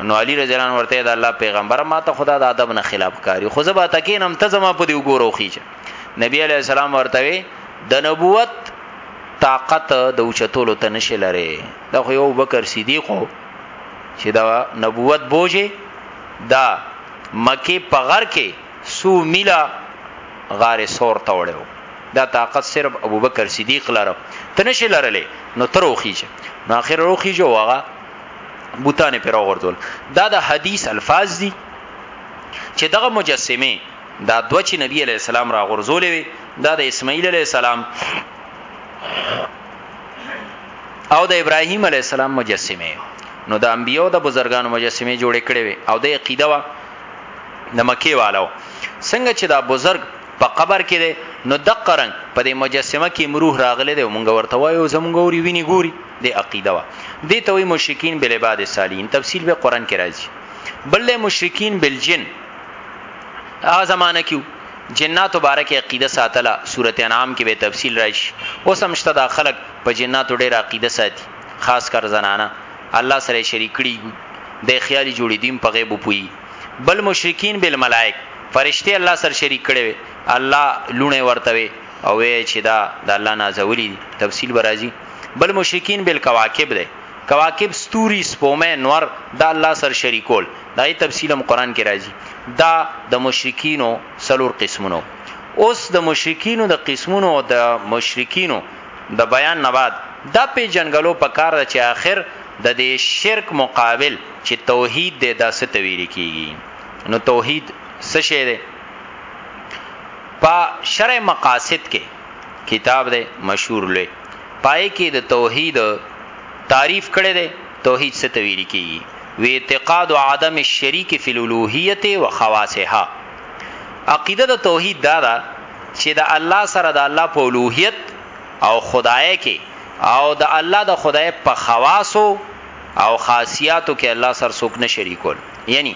Speaker 1: نو علی رضی الله عنه ورته د الله پیغمبر ما ته خدا د ادب نه خلاف کاری خو زبا تکینم ته زما په دی وګورو خيچه نبی علی السلام ورته د نبوت طاقت د اوچتولو ته نشي لري دا خو یو بکر صدیق چې دا نبوت بوجه دا مکه په غر کې سو میلا غار سور ته وړو دا طاقت صرف ابوبکر صدیق لره ته نشي لرلې نو تر وخیږي نو اخر وخیږي واغه بوتانه پر وردول دا د حدیث الفاظ دي چې دغه مجسمه دا دوه چې نبی علی السلام را غرزولې وي دا د اسماعیل علی السلام او د ابراهیم علی السلام مجسمه نو د انبیو د بزرګانو مجسمه جوړې کړې وي او د عقیده وا د مکی والو څنګه چې دا بزرګ په قبر کې دی نو د قرنګ په دې مجسمه کې مروح راغله دی مونږ ورته وایو زمونږ وري ویني ګوري د عقیده وا دي ته وي مشرکین بل عباد صالحین تفصیل به قران کې راځي بل له مشرکین بل جن هغه زمانہ کیو جنات مبارک عقیده ساتله سورته انعام کې به تفصیل راشي اوس هم شته دا خلک په جنات ډېر عقیده ساتي خاص کر زنانه الله سره شریک کړي د خیالي جوړې دیم په غیب پوي بل مشرکین بل ملائک فرشته الله سره شریک کړي الله لونه ورته او چې دا د الله نازولی تفصیل برازي بل مشرکین بل کواکب دی کواکب ستوري سپومه نور دا الله سر شریکول دا ای تفصیل هم قران کې راځي دا د مشرکینو سلور قسمونو اوس د مشرکینو د قسمونو د مشرکینو د بیان نه بعد دا په جنګلو په کار ده چې آخر د دې شرک مقابل چې توحید دې دا ستویری کیږي نو توحید څه شی دی په شرع مقاصد کې کتاب دی مشهور لوی پای کې د توحید تعریف کړی دی توحید څه ته ویل کیږي و اعتقاد عدم الشریک فی الالوهیت و خواصها عقیده د توحید دا ده چې د الله سره د الله په الوهیت او خدای کې او د الله د خدای په خواصو او خاصیاتو کې الله سره څوک نه شریکول یعنی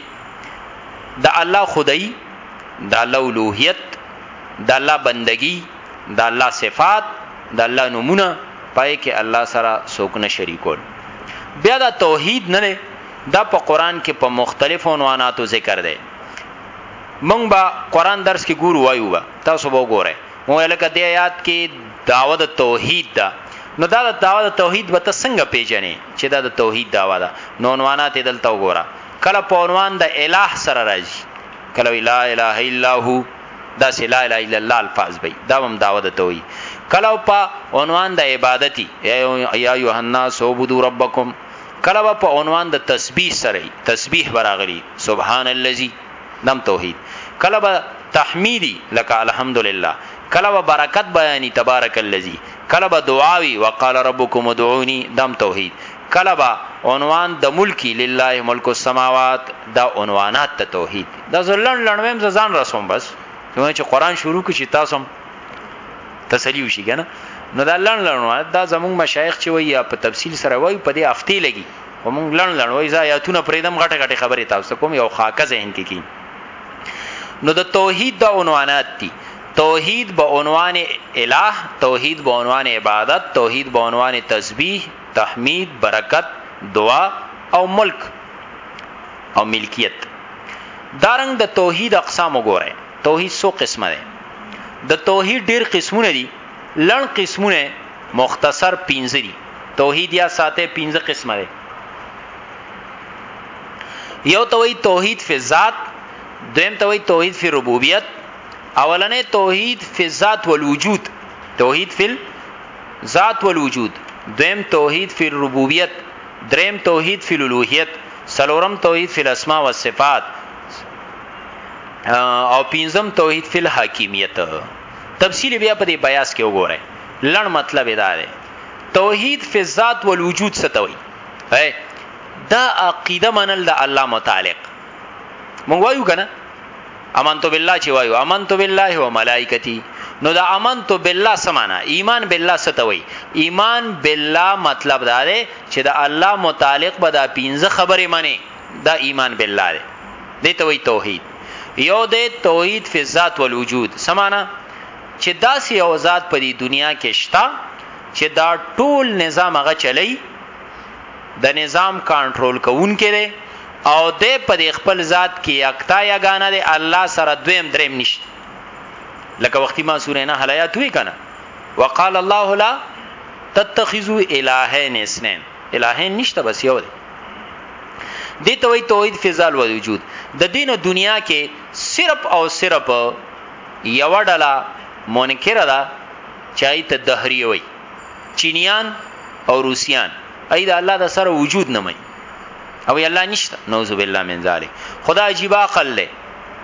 Speaker 1: د الله خدای د الله الوهیت د الله بندګي، د الله صفات، د الله نومونه، پای کې الله سره څوک نه شریکول. بیا دا توحید نه دی، دا په قران کې په مختلفو عنواناتو ذکر دی. مونږ به قران درس کې ګورو وایو به تاسو به وګورئ مو لکه د آیات کې داوا د توحید ده نو دا د داوا د توحید به ته څنګه پیژنې چې دا د توحید داوا ده نو عنوانات دلته وګوره کله په عنوان د الٰه سره راځي کله وی لا اله الا هو دا سی لا اله الا الله الفاظ وی دا هم داوا د توي کله په عنوان د عبادتي یا ایه الناس عبدو ربکم کله په عنوان د تسبیح سره تسبیح براغلی سبحان الذی دم توحید کله به تحمیدی لکه الحمدلله کله به برکت بیانی تبارک الذی کله به دعاوی وقال ربکم ادعونی دم توحید کله به عنوان د ملکی لله ملک السماوات دا عنوانات ته توحید دا زلن لنویم ځان رسوم بس نو چې قران شروع کړي تاسو تسلیو شي کنه نو دا لن لنوان دا زموږ مشایخ چې وایي په تفصیل سره وایي په دې هفته لګي ومن لن لن وایي زایاتونه پرېدم غټه غټه خبره تاسو کوم یو خاکه ذهن کې کی نو د توحید د عنوانات دي توحید به عنوان الہ توحید به عنوان عبادت توحید به عنوان تسبیح تحمید، برکت، دعا او ملک او ملکیت. دا رنګ د توحید اقسام وګورئ، توحید څو قسمه دی؟ د توحید ډېر قسمونه دي، لنډ قسمونه مختصر پنځه دي. توحید یاد ساتئ پنځه قسمه دی. یو ته وایي توحید فی الذات، دویم ته وایي توحید فی ربوبیت، اولنې توحید فی الذات والوجود، توحید فی ذات والوجود دویم توحید فی الربوبیت دریم توحید فی الالوهیت سلورم توحید فی الاسماء والصفات او پنځم توحید فی الحاکمیت تفصیل بیا په دې بیاس کې وګورئ لړ مطلب دا دی توحید فی الذات والوجود ستوي دا عقیده منل د الله متعلق مونږ وایو کنه امنت بالله چې وایو امنت بالله و ملائکتی نو دا امنت بالله سمانا ایمان بالله ستوي ایمان بالله مطلب دا دی چې دا الله متعلق به دا پینځه خبره مانی دا ایمان بالله دی دې ته وی توحید یو دی توحید فی ذات والوجود سمانا چې دا سی او ذات په دې دنیا کې شتا چې دا ټول نظام هغه چلی د نظام کانټرول کوونکی دی او دی په دې خپل ذات کې یکتا یګانه دی الله سره دویم دریم نشته لکه وختي ما سورې نه حلایات وی کنه وقال الله لا تتخذوا الهین اسنین الهین نشته بس یو دی دې ته وی توحید فی ذال وجود د دین او دنیا کې صرف او صرف یو ډله منکر ده چای ته دهری وی چینیان او روسیان ای دا الله د سره وجود نه مې او ی الله نشته نعوذ بالله من ذلک خدا عجیب عقل له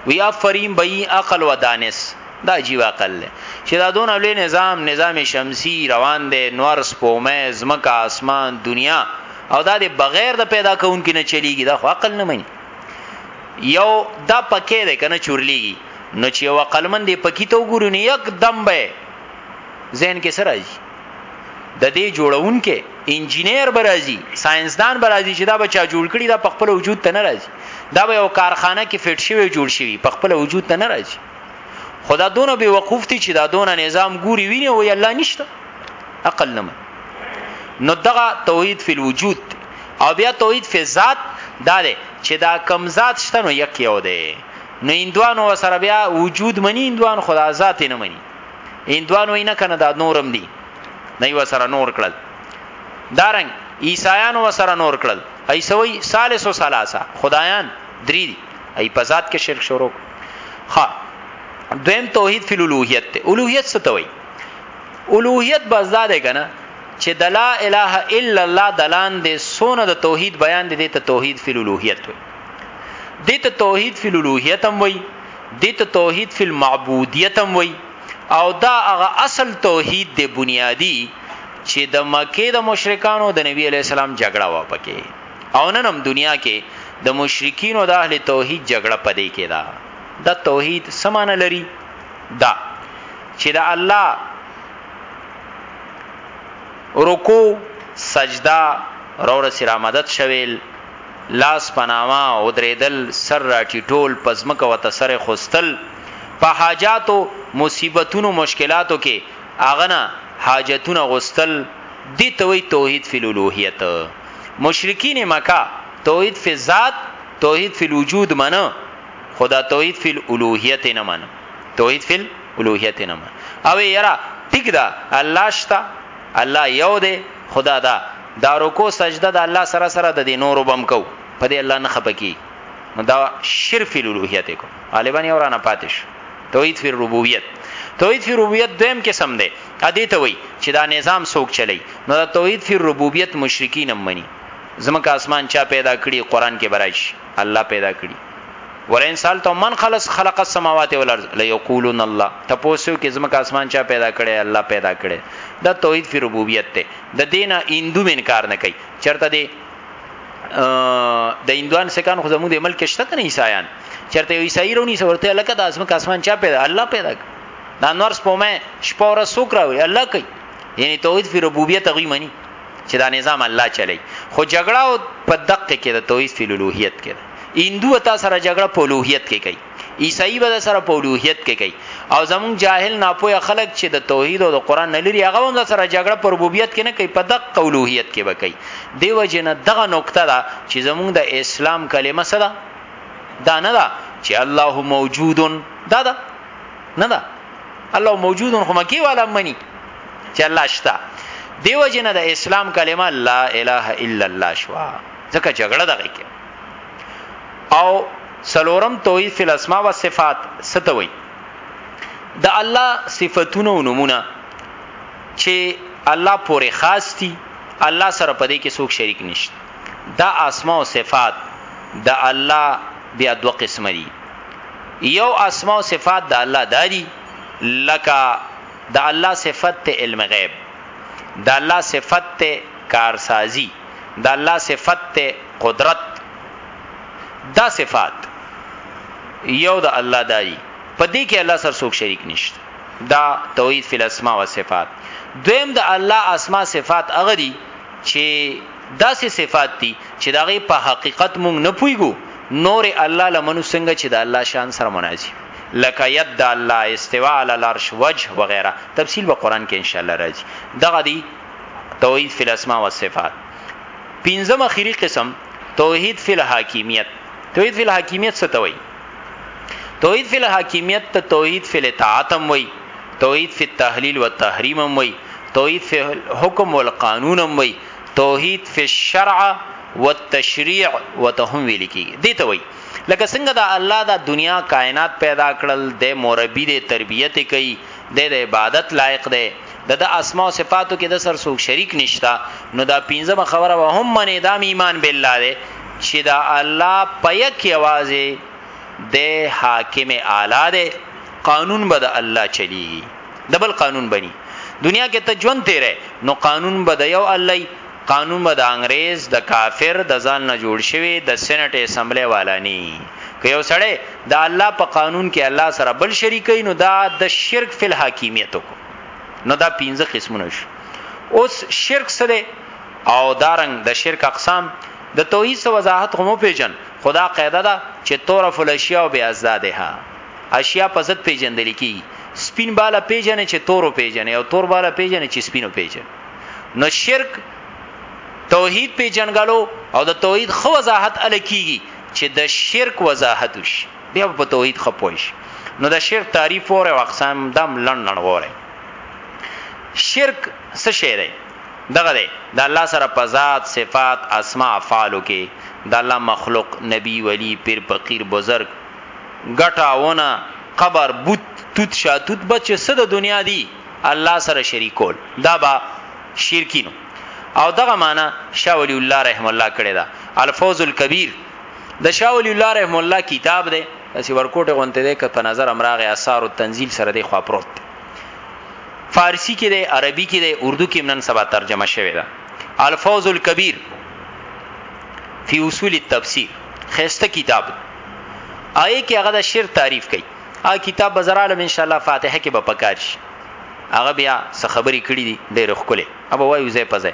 Speaker 1: وی افرین بی عقل و دانس دا عجیب عقل له چې دا دون له نظام نظام شمسی روان دی نور سپومه زمکه اسمان دنیا او دا د بغیر د پیدا کونکو نه چلیږي دا خو عقل نه مانی یو دا پکې ده کنه چورلیږي نو چې یو عقلمن دی پکې ته وګورو نه یک دم به ذهن کې سره راځي د دې جوړونکې انجینر به راځي ساينسدان به راځي چې دا به چا جوړ کړي دا په خپل وجود ته نه راځي دا به یو کارخانه کې فټ شوی جوړ شوی په خپل وجود ته نه راځي خدا دونه به وقوف دي چې دا دونه نظام ګوري ویني او الله نشته عقل نه نو دغه توحید فی الوجود او بیا توحید فی ذات دا ده چې دا کم ذات شته نو یک یو ده نو اندوانو سره بیا وجود منی اندوان خدا ذات نه منی هندوانو یې نه کنه دا نورم دي نه یو سره نور کړل دارنګ عیسایانو وسره نور کړل ایسوي ثالث و ثلاثه خدایان درې دي ای په ذات کې شرک شروع ها دویم توحید فی الوهیت ته الوهیت څه ته وایي الوهیت بس دا ده کنه چې د لا اله الا الله دلان دې سونه د توحید بیان دې ته توحید فی الوهیت وایي دې ته توحید فی الوهیت هم وایي دې ته توحید فی المعبودیت هم وایي او دا هغه اصل توحید دی بنیادی چې د مکې د مشرکانو د نبی علی السلام جګړه و پکې او نن هم دنیا کې د مشرکین او د اهل توحید جګړه پدې کې ده دا توحید سمانه لري دا چې د الله رکوع سجده رور سره مدد شویل لاس په نامه اودرېدل، سر راټيټول، په ځمکه ورته سر اېښوستل، په حاجاتو، مصيبتونو، مشکلاتو کې هغه نه حاجتونه غوستل، دې ته وايي توحيد في الالوهيت. مشرکين مکه توحيد في الذات، توحيد في الوجود منه، خو دا توحيد في الالوهيت يې نه منه، توحيد في الالوهيت يې نه منه او يې يره ټيک ده، الله شته، الله يو دی، خدا دا دا رکو سجده د الله سره سره د دې نورو بم کو په دې الله نه خپکی نو دا شرف الوهیت کو غالبا یې ورانه پاتش توحید فی ربوبیت توحید فی ربوبیت دویم قسم دی ا دې ته وای چې دا نظام سوک چلی نو دا توحید فی ربوبیت مشرکین هم منی زمکه اسمان چا پیدا کړی قران کې برایش الله پیدا کړی ولئن سالتو من خلص خلق السماوات والارض ليقولون الله تاسو کې زمکه اسمان چا پیدا کړي الله پیدا کړي دا توحید فی ربوبیت ته د دینه هندو من کار نه کوي چرته دی د هندوان سکان خو زموږ د ملک شته کنه عیسایان چرته یو عیسائی رونی سورته لکه د اسمان اسمان چا پیدا الله پیدا د انور سپومه شپوره سوکراوي الله کوي یعنی توحید فی ربوبیت غوی منی چې دا نظام الله چلی خو جګړه او په دقه کې د توحید فی الوهیت کې هندو تا سره جګړه په الوهیت کې کوي عیسائی به سره په الوهیت کې کوي او زمون جاهل ناپوه خلک چې د توحید او د قران نه لري هغه هم سره جګړه پر ربوبیت کې نه کوي په دقه الوهیت کې به کوي دیو جن دغه نقطه ده چې زمون د اسلام کلمه سره دا نه ده چې الله موجودن دا ده نه ده الله موجودن خو مکی والا منی چې الله شته دیو جن د اسلام کلمه لا اله الا الله شوا ځکه جګړه دغه کې او سلورم توحید فی الاسماء و صفات ستوي د الله صفاتونه او نمونه چې الله پورې خاص دي الله سره پدې کې څوک شریک نشته دا اسماء او صفات د الله بیا دوه قسم دي یو اسماء او صفات د الله داري لکه د الله صفت ته علم غیب د الله صفت ته کارسازی د الله صفت ته قدرت دا صفات یو د الله دای په دې کې الله سر څوک شریک نشته دا توحید فی الاسماء و صفات دویم د الله اسماء صفات هغه دي چې داسې صفات دي چې دغه په حقیقت مونږ نه پویګو نور الله لمنو څنګه چې د الله شان سره مناسب لکه ید د الله استوا علی العرش وجه وغیرہ تفصیل به قران کې ان شاء الله راځي دغه دی توحید فی الاسماء والصفات پنځم اخیری قسم توحید فی الحاکمیت توحید فی الحاکمیت څه ته وایي توحید فی الحاکمیت ته توحید فی الاطاعت هم وایي توحید فی التحلیل والتحریم هم وایي توحید فی الحکم والقانون هم وایي توحید فی الشرع والتشریع وتهم ویل کیږي دي ته وایي لکه څنګه دا الله دا دنیا کائنات پیدا کړل د مربی د تربیت کوي د عبادت لایق دی د د اسماء او صفاتو کې د سر سوک شریک نشتا نو دا پنځمه خبره وه هم من ادم ایمان بالله دی چې دا الله پيک یوازې د حاکم اعلی دی قانون به د الله چلی دبل قانون بني دنیا کې ته ژوند تیرې نو قانون به د یو الله قانون به د انګریز د کافر د ځان نه جوړ شوی د سېنټ اسمبلی والا نی که یو سړی د الله په قانون کې الله سره بل شریکای نو دا د شرک فل حاکمیت کو نو دا پنځه قسمونه شو اوس شرک سره او دارنګ د شرک اقسام د توحید سو وضاحت غمو پیجن خدا قاعده دا چې طرف الاشیاء به ازدادها اشیاء په ځد پیجن دلیکي سپین بالا پیجن چې تورو پیجن او تور بالا پیجن چې سپینو پیجن نو شرک توحید په جنګلو او د توحید خو وضاحت ال کیږي چې د شرک وضاحت وشي بیا په توحید خپوي شي نو د شرک تعریف او اقسام دم لړن لړن وره شرک څه شی دی دغه دی د الله سره په ذات صفات اسماء افعالو کې د الله مخلوق نبی ولی پیر فقیر بزرگ ګټاونه قبر بوت توت شاتوت بچ سده دنیا دی الله سره شریکول دا به شرکی نو او دغه معنی شاه ولی الله رحم الله کړی دا الفوز الکبیر د شاه ولی الله رحم الله کتاب دی اسی ورکوټه غونته دی که په نظر امراغه اثار او تنزیل سره دی خوا پروت دی فارسی کې دی عربي کې دی اردو کې نن سبا ترجمه شوی ده الفوز الکبیر فی اصول التفسیر خسته کتاب آی کې هغه د شر تعریف کوي ا کتاب بزرال ان شاء الله فاتحه کې به پکار شي هغه بیا څه خبرې کړې دي ډېر خکلې اب وایو زې پځه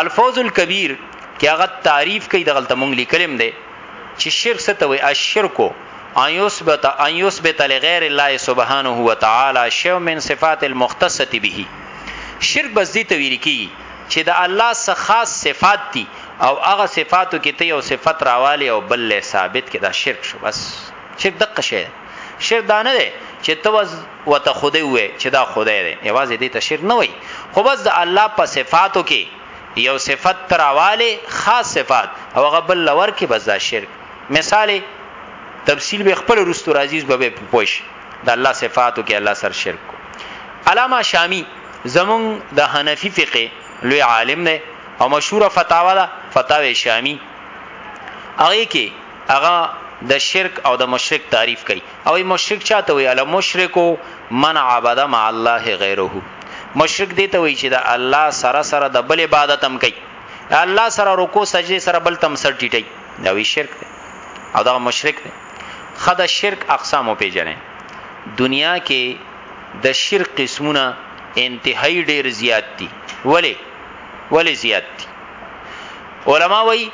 Speaker 1: الفوز الکبیر کې هغه تعریف کوي د غلطه مونږ لیکلم دی چې شرک څه ته وي الشرکو ان یثبت ان یثبت لغیر الله سبحانه و تعالی شیء من صفات المختصه به شرک بس دي ته ویل کی چې د الله څخه خاص صفات دي او هغه صفاتو کې ته یو صفت راوالی او بل ثابت کې دا شرک شو بس شرک دقه شی شرک دا نه دی چې تو وته خدای وې چې دا خدای دی یوازې دې ته شرک نه وای خو بس د الله په صفاتو کې یو صفت تراواله خاص صفات او غبل لور کې بس دا شرک مثال تفصیل به خپل رستو عزیز به پوښ د الله صفاتو کې الله سر شرک کو علامه شامی زمون د حنفی فقه لوی عالم نه او مشهور فتاوا ده فتاوی شامی هغه کې هغه د شرک او د مشرک تعریف کوي او ای مشرک چاته وی ال مشرکو من عبد مع الله غیره مشرک دی ته وی چې د الله سره سره د بل عبادت هم کوي الله سره رکوع سجده سره بل تم سر ټیټي دا وی شرک دی او دا مشرک دی خدا شرک اقسام او پیجنې دنیا کې د شرک قسمونه انتهایی ډیر زیات دي ولی ولی زیات دي علما وایي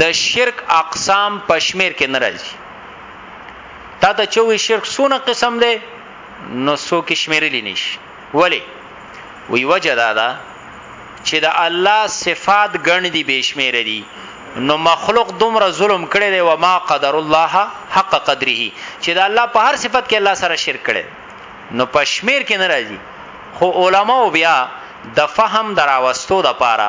Speaker 1: د شرک اقسام په شمیر کې نه راځي تا ته چوي شرک سونه قسم دی نو سو کې شمیرلی نشي ولی وی وجه دا ده چې د الله صفات ګڼ دي بشمیر دي نو مخلوق دومره ظلم کړي دی و ما قدر الله حق قدره چې د الله په هر صفت کې الله سره شرک کړي نو پښمیر کې ناراضي خو علما بیا د فهم دراوستو د پاره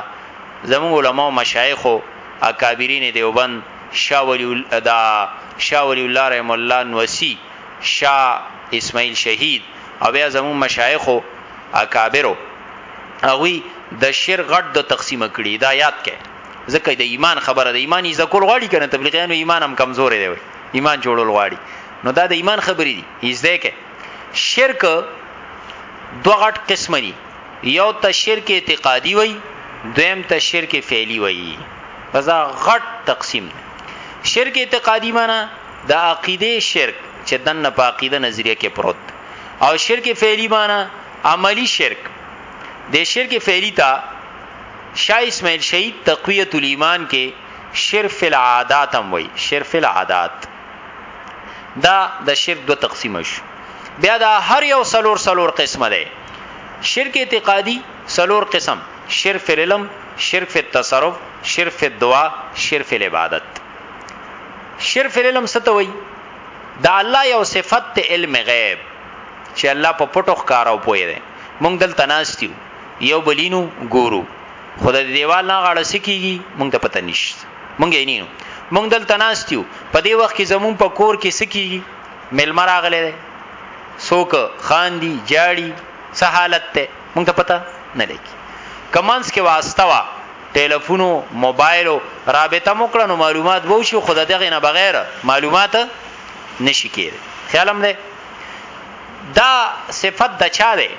Speaker 1: زموږ علماء او مشایخ او اکابرین دیوبند شاه ولی الله دا شاه ولی الله رحمه الله نوسی شاه اسماعیل شهید او بیا زموږ مشایخ او اکابرو هغوی د شرک غټ د تقسیم کړي دا یاد کړئ ځکه د ایمان خبره د ایمان یې ځکول غواړي کنه تبلیغیانو ایمان هم کمزور دی وي ایمان جوړول غواړي نو دا د ایمان خبرې دي یزده کې شرک دوه غټ قسم دي یو ته شرک اعتقادی وای دویم ته شرک فعلی وای پزا غټ تقسیم دی شرک اعتقادی معنی د عقیده شرک چې دنه په عقیده نظریه کې پروت او شرک فعلی معنی عملی شرک د شرک فعلی تا شای اسماعیل شهید تقویت الایمان کې شرف العادات هم وای شرف العادات دا د شرک دو تقسیم شو بیا دا هر یو سلور سلور قسمه ده شرک اعتقادي سلور قسم شرک فی العلم شرک فی التصرف شرک فی الدعاء شرک فی العبادت شرک فی العلم ستوي دا الله یو صفت ته علم غیب چې الله په پټو ښکارو پوي ده مونږ دلته ناستیو یو بلینو ګورو خود د دیوال نه غاړه سکیږي مونږ ته پته نشته مونږ یې نینو مونږ دلته ناستیو په دې وخت کې زمون په کور کې سکیږي ملمر اغله ده سوک خاندي جاړي څه حالت ته مونږ ته پته نه لګي کمنس کې واسطه وا ټلیفونو موبایلو رابطه موکړه نو معلومات وو شي خود دغه نه بغیر معلومات نشي کېږي خیالم ده دا صفت د چا ده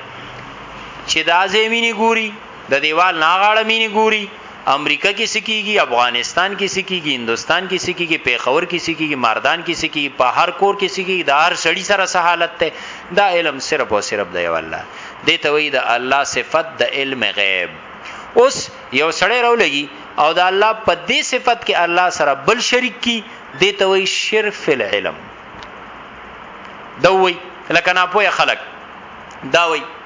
Speaker 1: چې د ازمینی ګوري د دیوال نه غاړه مینه ګوري امریکا کې سکیږي افغانستان کې سکیږي هندستان کې سکیږي پیښور کې سکیږي مردان کې سکیږي په هر کور کې سکیږي د هر سړی سره سه حالت ته دا علم صرف او صرف دی والله دې ته وی د الله صفت د علم غیب اوس یو سړی راولګي او د الله په دې صفت کې الله سره بل شریک کی دې ته وی شرک فی العلم دوی لکه نه پوهه خلق دا وی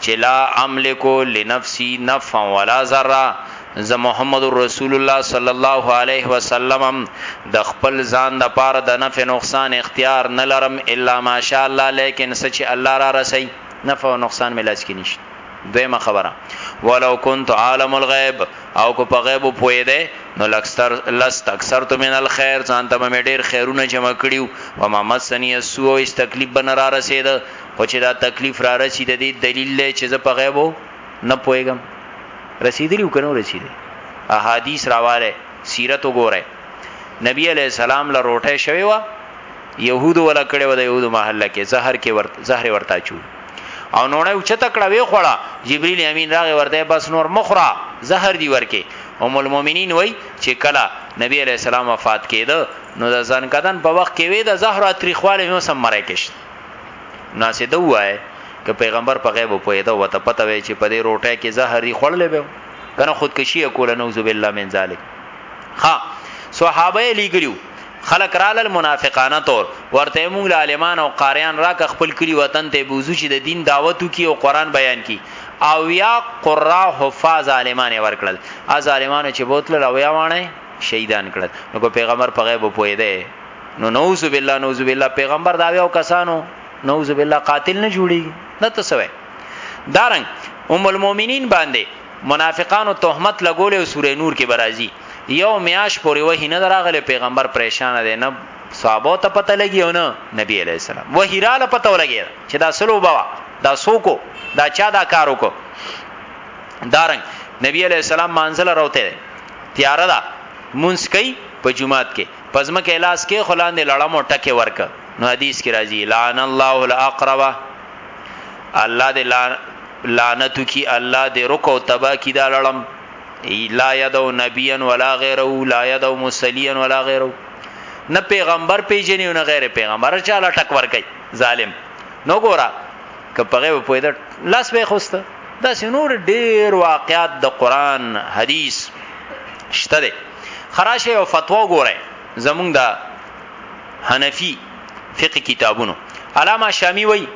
Speaker 1: چه لا املک لنفسی نفعا ولا ضرا، زه محمد رسول الله صلی الله علیه وسلم یم د خپل ځان لپاره د نفع نقصان اختیار نه لرم الا ماشاء الله لیکن څه چه الله را رسوی نفع او نقصان می لاس کی نشته. دویمه خبره، ولو کنت عالم الغیب، او که په غیبو پوهیدای نو لاستکثرت من الخیر، ځانته به می ډیر خیرونه جمع کړی وو، وما مسنی السوء، او هیڅ تکلیف به نه را رسیده. خو چې دا تکلیف را رسی د دې دلیل دی چې زه په غیبو نه پوهیږم رسیدلی وکنو رسیدلی احادیث راواله سیرت وګوره نبی علی السلام له روټه شوی و يهود ولا کړي و د يهود محله کې زهر کې ورت زهر ورتا چو او نوړې او چته کړه وی خوړه جبريل امين راغه ورته بس نور مخرا زهر دی ورکه ام المؤمنین وای چې کله نبی علی السلام وفات کېده نو د ځان کدن په وخت کې وی د زهر اتریخواله هم سم مرای کېشت ناسې د وای ک پیغمبر په غیب په یده وته پته وی چې په دې روټه کې زهري خړلې به کنه خودکشي کوله نوذ بالله من ذلک ها صحابه لګریو خلق رال المنافقانه طور ورته موږ عالمان او قاریان را ک خپل کلی وطن ته بوزو چې د دین دعوتو کی او قران بیان کی او یا قرا حفاظ عالمان ورکړل از عالمانو چې بوتل او یا وانه شهیدان کړل نو پیغمبر په غیب پوی دی نو نعوذ بالله نعوذ بالله پیغمبر دا یو کسانو نعوذ بالله قاتل نه جوړي نه تسوي دارنګ ام المؤمنین باندې منافقانو تهمت لګولې او سورې نور کې برازي یو میاش پورې وه نه دراغله پیغمبر پریشان دی نه صحابه ته پته لګي او نه نبی علی السلام وه را له پته ولګي چې دا سلو بوا دا سوکو دا چا دا کارو کو دارنګ نبی علی السلام منزل راوته تیار ده منسکی په جمعات کې په ځمکه لاس کې خو لاندې لړم او ټکې ورک نو حدیث کې راځي لعن الله الاقربه الله دې لعنت کی الله دې رکو تبا کی دا لړم لا یدو نبیا ولا غیره لا یدو مسلیا ولا غیره نه پیغمبر پیژنې او نه غیر پیغمبر چې الله ټک ور کوي ظالم نو ګورا که پغه په دې لاس به خوست دا سينور ډیر واقعات د قران حدیث شته خراشه یو فتوا ګوره زمونږ د حنفی فقه کتابونو علامه شامی وای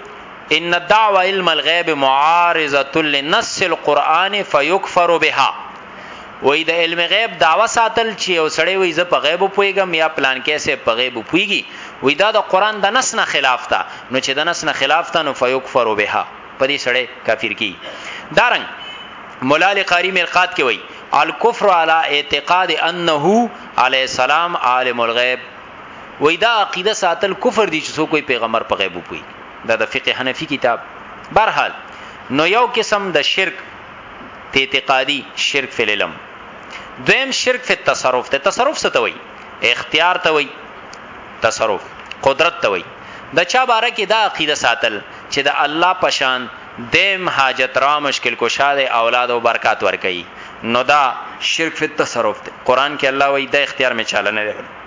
Speaker 1: ان الدعوه علم الغیب معارضه لنص القرآن فیکفر بها وای د علم غیب داوا ساتل چې یو سړی وای زه په غیب پویګم یا پلان کیسه په غیب پویګي وای دا د قران د نس نه خلاف تا نو چې د نس نه خلاف تا نو فیکفر بها په دې سړی کافر کی دارنګ مولا علی قاری مرقات کې وای الکفر علی اعتقاد انه علی السلام عالم الغیب وای دا عقیده ساتل کفر دی چې څوک پیغمبر په غیب وپوي دا د فقه حنفی کتاب برحال نو یو قسم د شرک په اعتقادي شرک فی العلم دویم شرک فی التصرف ته تصرف ستوي اختیار ته وي تصرف قدرت ته وایي. د چا باره کې دا عقیده ساتل چې د الله په شان دی هم حاجت روا مشکل کشا دی اولاد او برکات ورکوي نو دا شرک فی التصرف دی قرآن کې الله وایي دا اختیار مې چاله نه دی ورکړی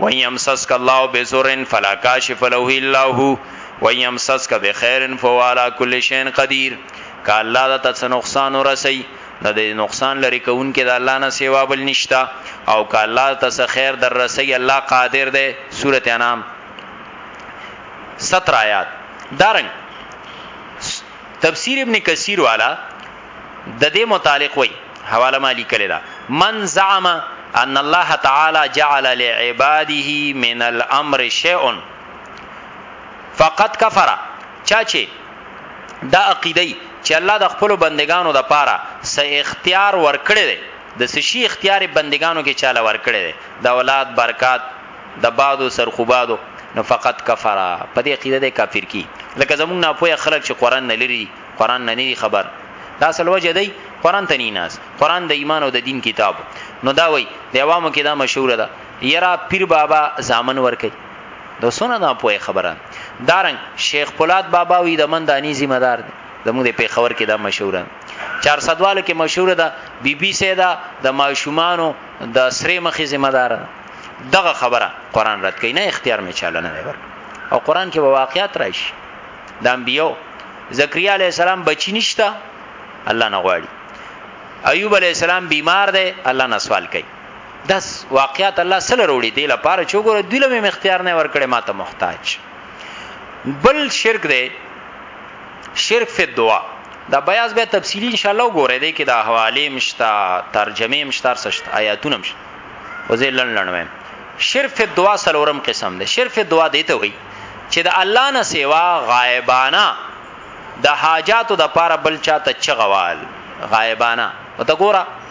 Speaker 1: وان یمسسک الله بضر فلا کاشف له الا هو وان یمسسک بخیر فهو علی کل شیء قدیر که الله د تاسو نقصان ورسي نه دی نقصان لری کونکی د الله نه سوا بل نشته او که الله ته څه خیر در رسی الله قادر دی سورۃ انعام 17 آیات دارنګ تفسیر ابن کثیر والا د دې متعلق وای حواله مالی کړی دا من زعم ان الله تعالی جعل لعباده من الامر شیء فقط کفر چا چې دا عقیده چې الله د خپل بندگانو د پاره سه اختیار ورکړي دي د سشي اختیار بندگانو کې چاله ورکړي دي د اولاد برکات د بادو سرخوبادو نو فقط کفر په دې عقیده ده کافر کی لکه زمونږ نه پوهه خلک چې قران نه لري قران نه نه خبر دا اصل وجه دی قران ته نه ناس قران د ایمان او د دین کتاب نو دا وای د عوامو کې دا مشهور ده یرا پیر بابا زامن ور کوي د سونه نه پوهه خبره دارنګ شیخ پولاد بابا وی د من دانی ذمہ دار دی زموږ د پیښور کې دا مشهوره 400 والو کې مشهوره ده بی بی سه ده د ماشومانو د سری مخې ذمہ دار دغه خبره قران رد کین نه اختیار می چاله نه ور او قران کې واقعیات راشي د انبیو زکریا علی السلام بچی نشتا الله نه غواړي ایوب علی السلام بیمار دی الله نه سوال کوي داس واقعیات الله سره وروړي دی لپاره چې وګوره دوی له مې اختیار نه ورکړي ماته محتاج بل شرک دی شرک فی دعا دا بیاز به تفصیلی ان شاء الله وګوره دی کې دا حواله مشتا ترجمه مشتا سشت آیاتونه مشتا وزې لن لنوم شرک فی دعا سلورم قسم دی شرک فی دعا دی ته وایي چې د الله نه سیوا غایبانا د حاجاتو د پاره بل چاته چغوال غایبانا وته ګوره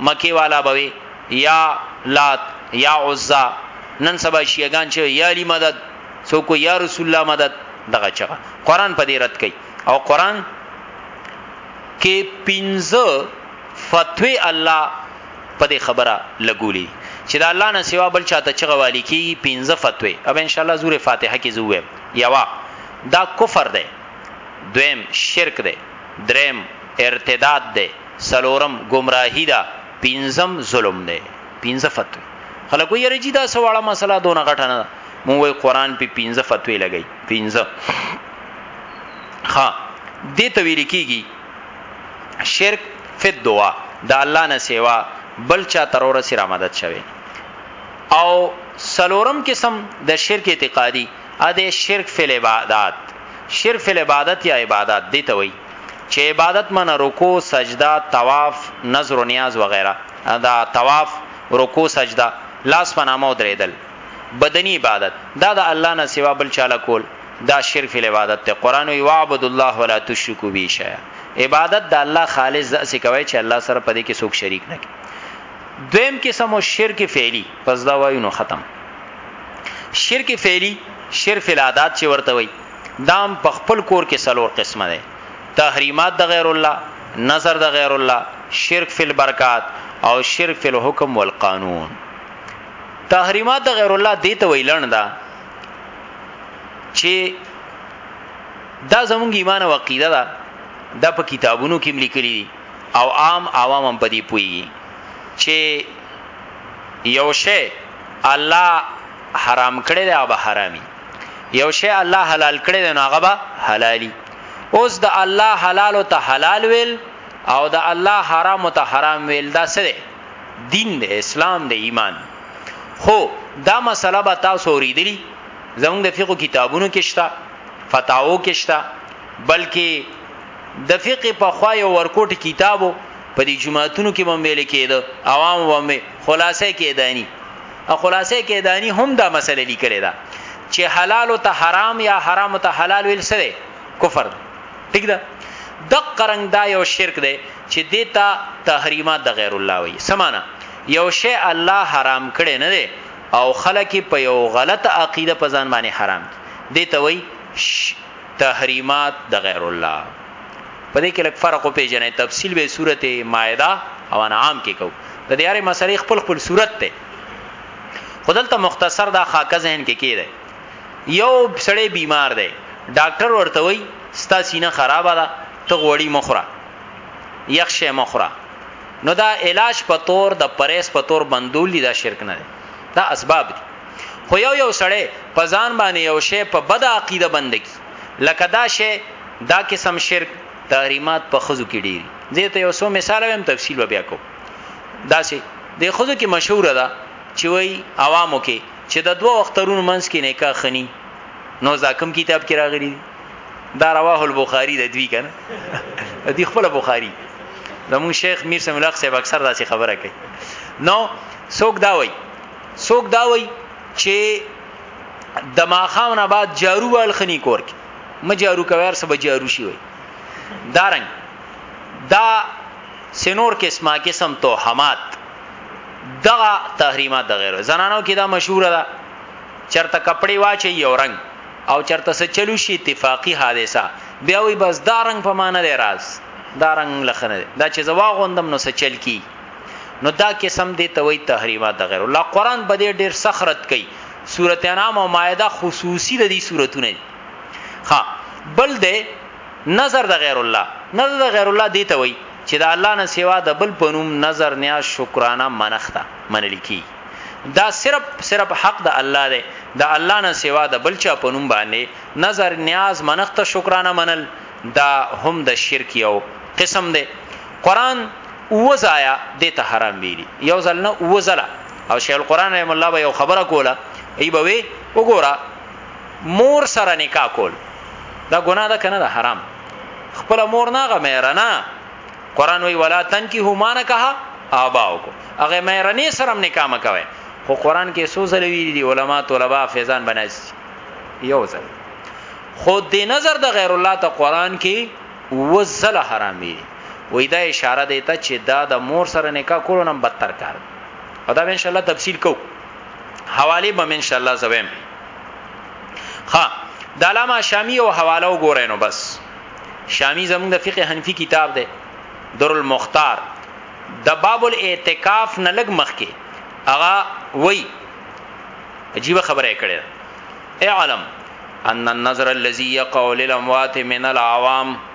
Speaker 1: مکې والا به وې یا لات یا عزا نن سبا شیعه ګان چې یا علی مدد څوک یا رسول الله مدد دغه چغه قران په دې رد کوي او قران کې پنځه فتوی الله په دې خبره لګولي چې دا الله نه سوا بل چاته چغه والی کی پنځه فتوی اب ان شاء الله زوره فاتحه کې زویم یوا دا کفر دی دویم شرک دی دریم، ارتداد دی، څلورم، ګمراهي ده، پنځم، ظلم دی. پنځه فتوی. خلک وایي یاره جی دا څه واړه مسله دونه غټه نه ده. مونږ وایي قران په پنځه فتوی لګی. پنځه. ها دې ته ویل کیږي شرک فی الدعاء د الله نه سیوا بل چا تر ورسې را مدد شوی او سلورم قسم د شرک اعتقادي ا دې شرک فی العبادات شرک فی العبادت یا عبادات دې ته وایي چې عبادت معنی رکوع سجده طواف نذر و نیاز وغیره دا طواف رکوع سجده لاس په نامه درېدل بدنی عبادت دا د الله نه سوا بل چاله کول دا شرک فی العبادت ته قران وی واعبد الله ولا تشرکو به شیئا عبادت د الله خالص ځکه کوي چې الله سره پدې کې څوک شریک نه کړي دویم قسم شرک فعلی پس دا وایو نو ختم شرک فعلی، شرک فی العادات چې ورته وایي، دا هم په خپل کور کې څلور قسمه دی، تحریمات د غیر الله، نظر د غیر الله، شرک فی البرکات او شرک فی الحکم والقانون. تحریمات د غیر الله دې ته وایي لړن دا چې دا زمونږ ایمان او عقیده ده دا په کتابونو کې لیکلي دي او عام عوام هم په دې پوي چې یو شی الله حرام کړی دی هغه به حرامي یو شی الله حلال کړی دی نو هغه به حلالي اوس د الله حلال ته حلال ویل او د الله حرام ته حرام ویل دا څه دی دین دی اسلام دی ایمان خو دا مسله به تاسو اوریدلی زموږ د فقه کتابونو کې شته فتاوو کې شته بلکې د فقه پخوا یو ورکوټ کتاب و، په دې جوماتونو کې به هم ویل کېده، عوامو به هم خلاصه کیداني، او خلاصه کیداني هم دا مسله لیکلې ده چې حلالو ته حرام یا حرامو ته حلال ویل څه دی؟ کفر دی. ټیک ده؟ دقه رنګ دا یو شرک دی چې دې ته تحریمات د غیر الله وایي. څه معنی؟ یو شی الله حرام کړی نه دی او خلک په یو غلطه عقیده په ځان باندې حرام کړي، دې ته وایي تحریمات د غیر الله په دې کې لک فرق وپیژنې تفصیل به سورته مائده او انعام کې کو د دې اړې مسلې خپل خپل صورت ته خدلته مختصر دا خاکه ذهن کې کېده یو سړی بیمار دی ډاکټر ورته وای ستا سینه خرابه ده ته غوړی مخره یخ شی مخره نو دا علاج په تور د پریس په تور بندول دي دا شرک نه دی دا اسباب دي خو یو یو سړی په ځان باندې یو شی په بد عقیده بند کی لکه دا شی دا قسم شرک تحریمات په خزو کې ډیری زه ته یو څو مثال ویم تفصیل بیا کو دا سه د خزو کې مشهور ده چې وای عوامو کې چې د دوه اخترونو منځ کې نکاح خني نو زاکم کتاب کې راغلی دا رواه البخاری د دوی کنه دی خپل بخاری زمون شیخ میر سم الله صاحب اکثر داسې خبره کوي نو څوک دا وای څوک دا وای چې د ماخام نه بعد جارو وال خني کور کې م جارو کوي سبا جارو شي وي دارنګ دا سنور کې اسما کې سم توهمات دغه تحریمات د غیر زنانو کې دا مشهور ده چرته کپڑے واچي یو رنگ او چرته څه چلو شي اتفاقی حادثه بیا وی بس دا رنگ په مان نه راز دا رنگ لخنه دا چې زواغوندم نو څه چل کی نو دا قسم دی ته وی تحریمه د غیر الله قران په دې ډیر سخرت کوي سورته انعام او مائده خصوصي د دې سورتونه ها بل دې نظر د غیر الله نظر د غیر الله دی ته وی چې د الله نه سوا د بل پنوم نظر نیا شکرانه منخته منل کی دا صرف صرف حق د الله دی د الله نه سوا د بل چا پنوم باندې نظر نیاز منخته شکرانه منل دا هم د شرک یو قسم دی قران اووه ځایه دې ته حرام ویلي یو ځل نه اووه ځله او شیخ القرآن رحم الله به یو خبره کوله ای به وی وګوره مور سره نکاح کول دا ګناه ده کنه دا حرام خپل مور نه غ مېرنا قرآن وی ولا تنکحو ما نکحا آباؤکو هغه مېرنې سره نکاح مکوي خو قرآن کې سو ځله ویلي دي علما طلبه فیضان بناسي یو ځل خود دی نظر د غیر الله ته قرآن کې وزله حرامي وای دا اشاره دی ته چې دا د مور سره نکاح کولو نم بدتر کار او دا ان شاء الله تفصیل کو حواله به ان شاء الله زویم ها د علامه شامی او حواله وګورئ نو بس شامی زموږ د فقه حنفی کتاب دی در المختار د باب الاعتکاف نه لګ مخ کې اغا وای عجیب خبره کړې اعلم ان النظر الذي يقع للاموات من العوام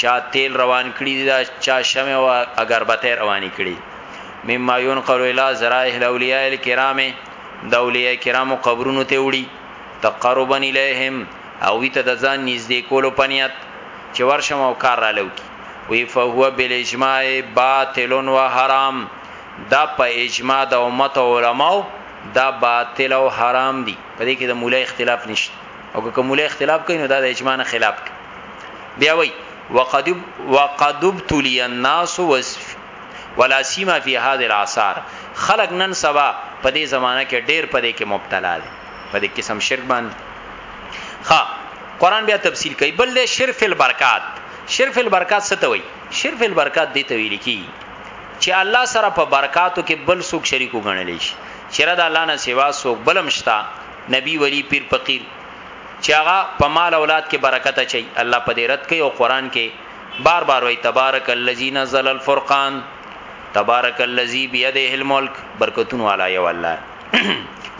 Speaker 1: چا تیل روان کړی دا چا شمع او اگربته رواني کړی مما ينقل الى ذرائح الاولیاء الکرام د اولیاء کرامو قبرونو ته وړي تقربا الیهم او وی ته د ځان نږدې کولو پنیت چې ورشم او کار را لو کی وی فهو بالاجماع باطل و حرام دا په اجماع د امت علماو دا باطل او حرام دي په دې کې د مولا اختلاف نشته او که مولا اختلاف کوي نو دا د اجماع نه خلاف کوي بیا وی وقد وقد ابتلي الناس ولا سیما فی هذه الاثار خلق نن سبا په دې زمانہ کې ډیر په دې کې مبتلا دي په دې قسم شرک باندې ها قران بیا تفصیل کوي بل دې شرف البرکات شرف البرکات څه ته وایي شرف البرکات دې ته ویل کی چې الله سره په برکاتو کې بل څوک شریکو غنل شي چیرې دا الله نه سوا څوک بلم شتا نبی ولی پیر فقیر چې هغه په مال اولاد کې برکت اچي الله په دې رد کوي او قران کې بار بار وایي تبارک الذی نزل الفرقان تبارک الذی بيده الملک برکتون والا یو الله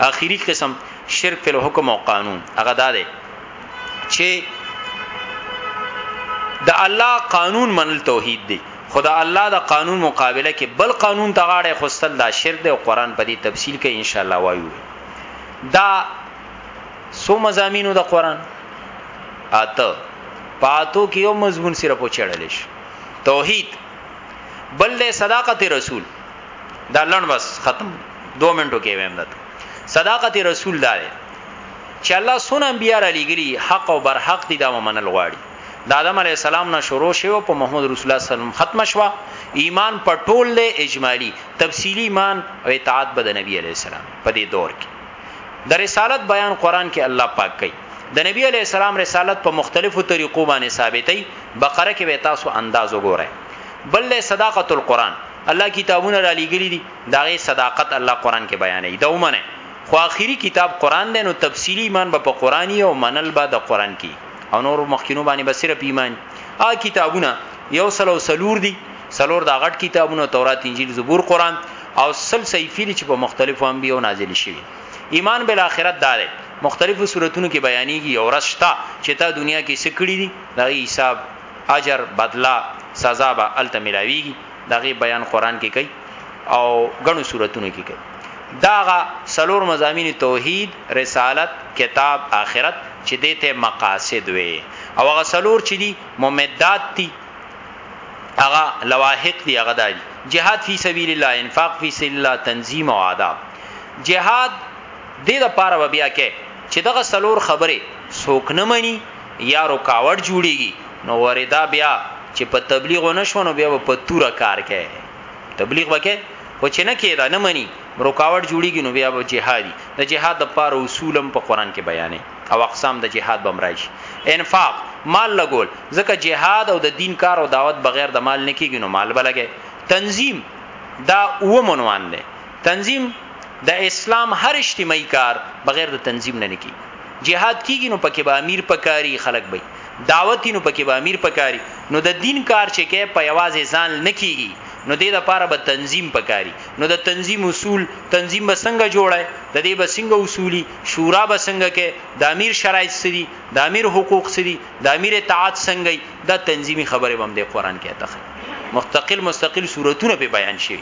Speaker 1: اخیری قسم شرک فی الحکم او قانون هغه دا دی چې د الله قانون منل توحید دی خدا الله د قانون مقابله کې بل قانون ته غاړه خوستل دا شرک دی او قران په دې تفصیل کې ان شاء الله وایو دا سو مزامینو د قران اته پاتو کې یو مضمون سره پوچړل شي توحید بل له صداقت رسول دا لړن بس ختم دو منټو کې ویم دته صداقت رسول دا دی چې الله سونه انبیا را لګلی حق او بر حق دي دا منل غواړي د آدم علی السلام نه شروع شوه په محمد رسول الله صلی الله علیه وسلم ختم شوه ایمان په ټول له اجمالی تفصیلی ایمان او اطاعت به د نبی علی السلام په دې دور کې د رسالت بیان قران کې الله پاک کوي د نبی علی السلام رسالت په مختلفو طریقو باندې ثابتې بقره کې به تاسو انداز وګورئ بل له صداقت القرآن الله کتابونه را لېګلې دي داغه صداقت الله قرآن کې بیانې دا ومنه خو اخیری کتاب قرآن دی نو تفصیلی ایمان به په قرآنی او منل به د قرآن کې او نور مخکینو باندې به صرف ایمان آ کتابونه یو سلو سلور دي سلور دا غټ کتابونه تورات انجیل زبور قرآن او سل صحیفې دي چې په مختلفو انبیو نازل شوي ایمان بل اخرت دار مختلفو صورتونو کې بیانېږي او رشتا چې تا دنیا کې سکړي دي دا حساب اجر بدلا سزا به الته ملاويږي دا غي بیان قران کې کوي او غنو صورتونو کې کوي داغه سلور مزامین توحید رسالت کتاب آخرت چې دته مقاصد وي او هغه سلور چې دي ممدات دي هغه لواحق دی هغه دی جهاد فی سبیل الله انفاق فی سبیل الله تنظیم او آداب جهاد دې د پاره بیا کې چې دغه سلور خبره څوک نه مني یا رکاوټ جوړیږي نو وردا بیا چې په تبلیغ نه شونو بیا په تور کار کوي تبلیغ وکړي خو چې نه کېدا نه مني رکاوټ جوړیږي نو بیا به جهادي د جهاد د پاره اصولم په قران کې بیانې او اقسام د جهاد بم راشي انفاق مال لګول ځکه جهاد او د دین کار او دعوت بغیر د مال نه کیږي نو مال بلګي تنظیم دا و منوان دی تنظیم د اسلام هر اجتماعي کار بغیر د تنظیم نه نکی جهاد کیږي نو پکې به امیر پکاري خلک به دعوت نو پکې به امیر پکاري نو د دین کار چې کې په یوازې ځان نکیږي نو د لپاره به تنظیم پکاري نو د تنظیم اصول تنظیم به څنګه جوړه د دې به څنګه اصولي شورا به څنګه کې د امیر شرایط سری د امیر حقوق سری د امیر اطاعت څنګه دا تنظیمی خبره بم د قران کې اتخ مستقل مستقل صورتونه په بیان شي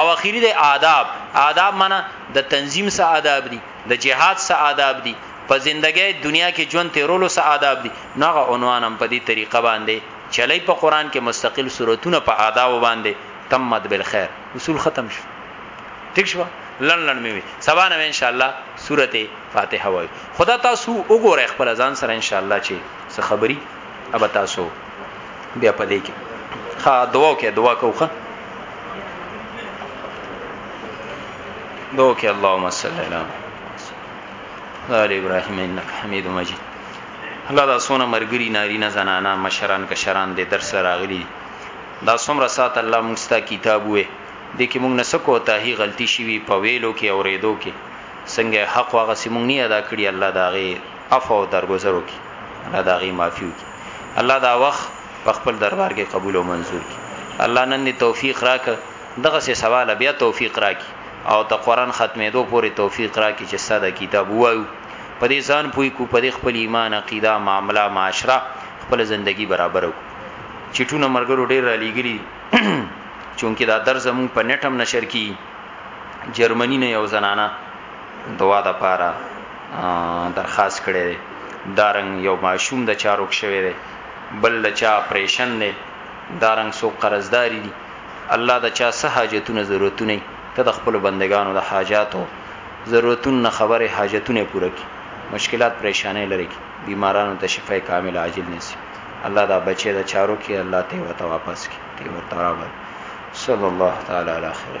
Speaker 1: او اخیری د آداب آداب معنی د تنظیم سره آداب دي د جهاد سره آداب دي په زندګۍ دنیا کې ژوند تیرولو سره آداب دي ناغه عنوان هم په دې طریقه باندې چلی په قران کې مستقل صورتونه په آداب باندې تمت بالخير اصول ختم شو ټیک شو لن لن می وی سبا نه ان شاء الله سورته فاتحه وای خدا تاسو وګوره خپل ځان سره ان شاء الله چې څه خبري اب تاسو بیا پدې کې ها دعا کې دعا کوخه دعا کې اللهم صل علی آل ابراهیم انک حمید مجید الله دا سونه مرګری ناری نه زنانا مشران کشران دې درس راغلی دا سمره سات الله مونږ ستا کتاب وې دې کې موږ نه څه کوتاهي، غلطي، شوي په ویلو کې، اورېدو کې څنګه حق وو هغسې موږ نه ادا کړي، الله د هغې عفو او درګذر وکړي، الله د هغې معافي وکړي، الله دا وخت په خپل دربار کې قبول او منظور کړي، الله نن دې توفیق راکړ دغسې سبا له بیا توفیق راکړي او د قرآن ختمېدو پورې توفیق راکړي چې ستا دا کتاب ووایو، په دې ځان پوه کړو، په دې خپل ایمان، عقیده، معامله، معاشره، خپله زندګي برابره کړو، چټونه ملګرو ډېر رالېږلي دي. چونکی دا درس زمون په نت هم نشر کی جرمنی نه یو زنانه دوا د پاره درخواست کړی دی دارنګ یو ماشوم د چاروک شوی دی بل د چا پریشن دی دارنګ سو قرضداري دي الله د چا سه حاجتونه ضرورتونه ته د خپل بندگانو د حاجاتو ضرورتونه خبره حاجتونه پوره کی مشکلات پریشانې لري کی بیمارانو ته شفای کامل عاجل نصیب الله دا بچی دا چارو کی الله ته وته واپس کی ته ورته راول صلی الله تعالی علی خیر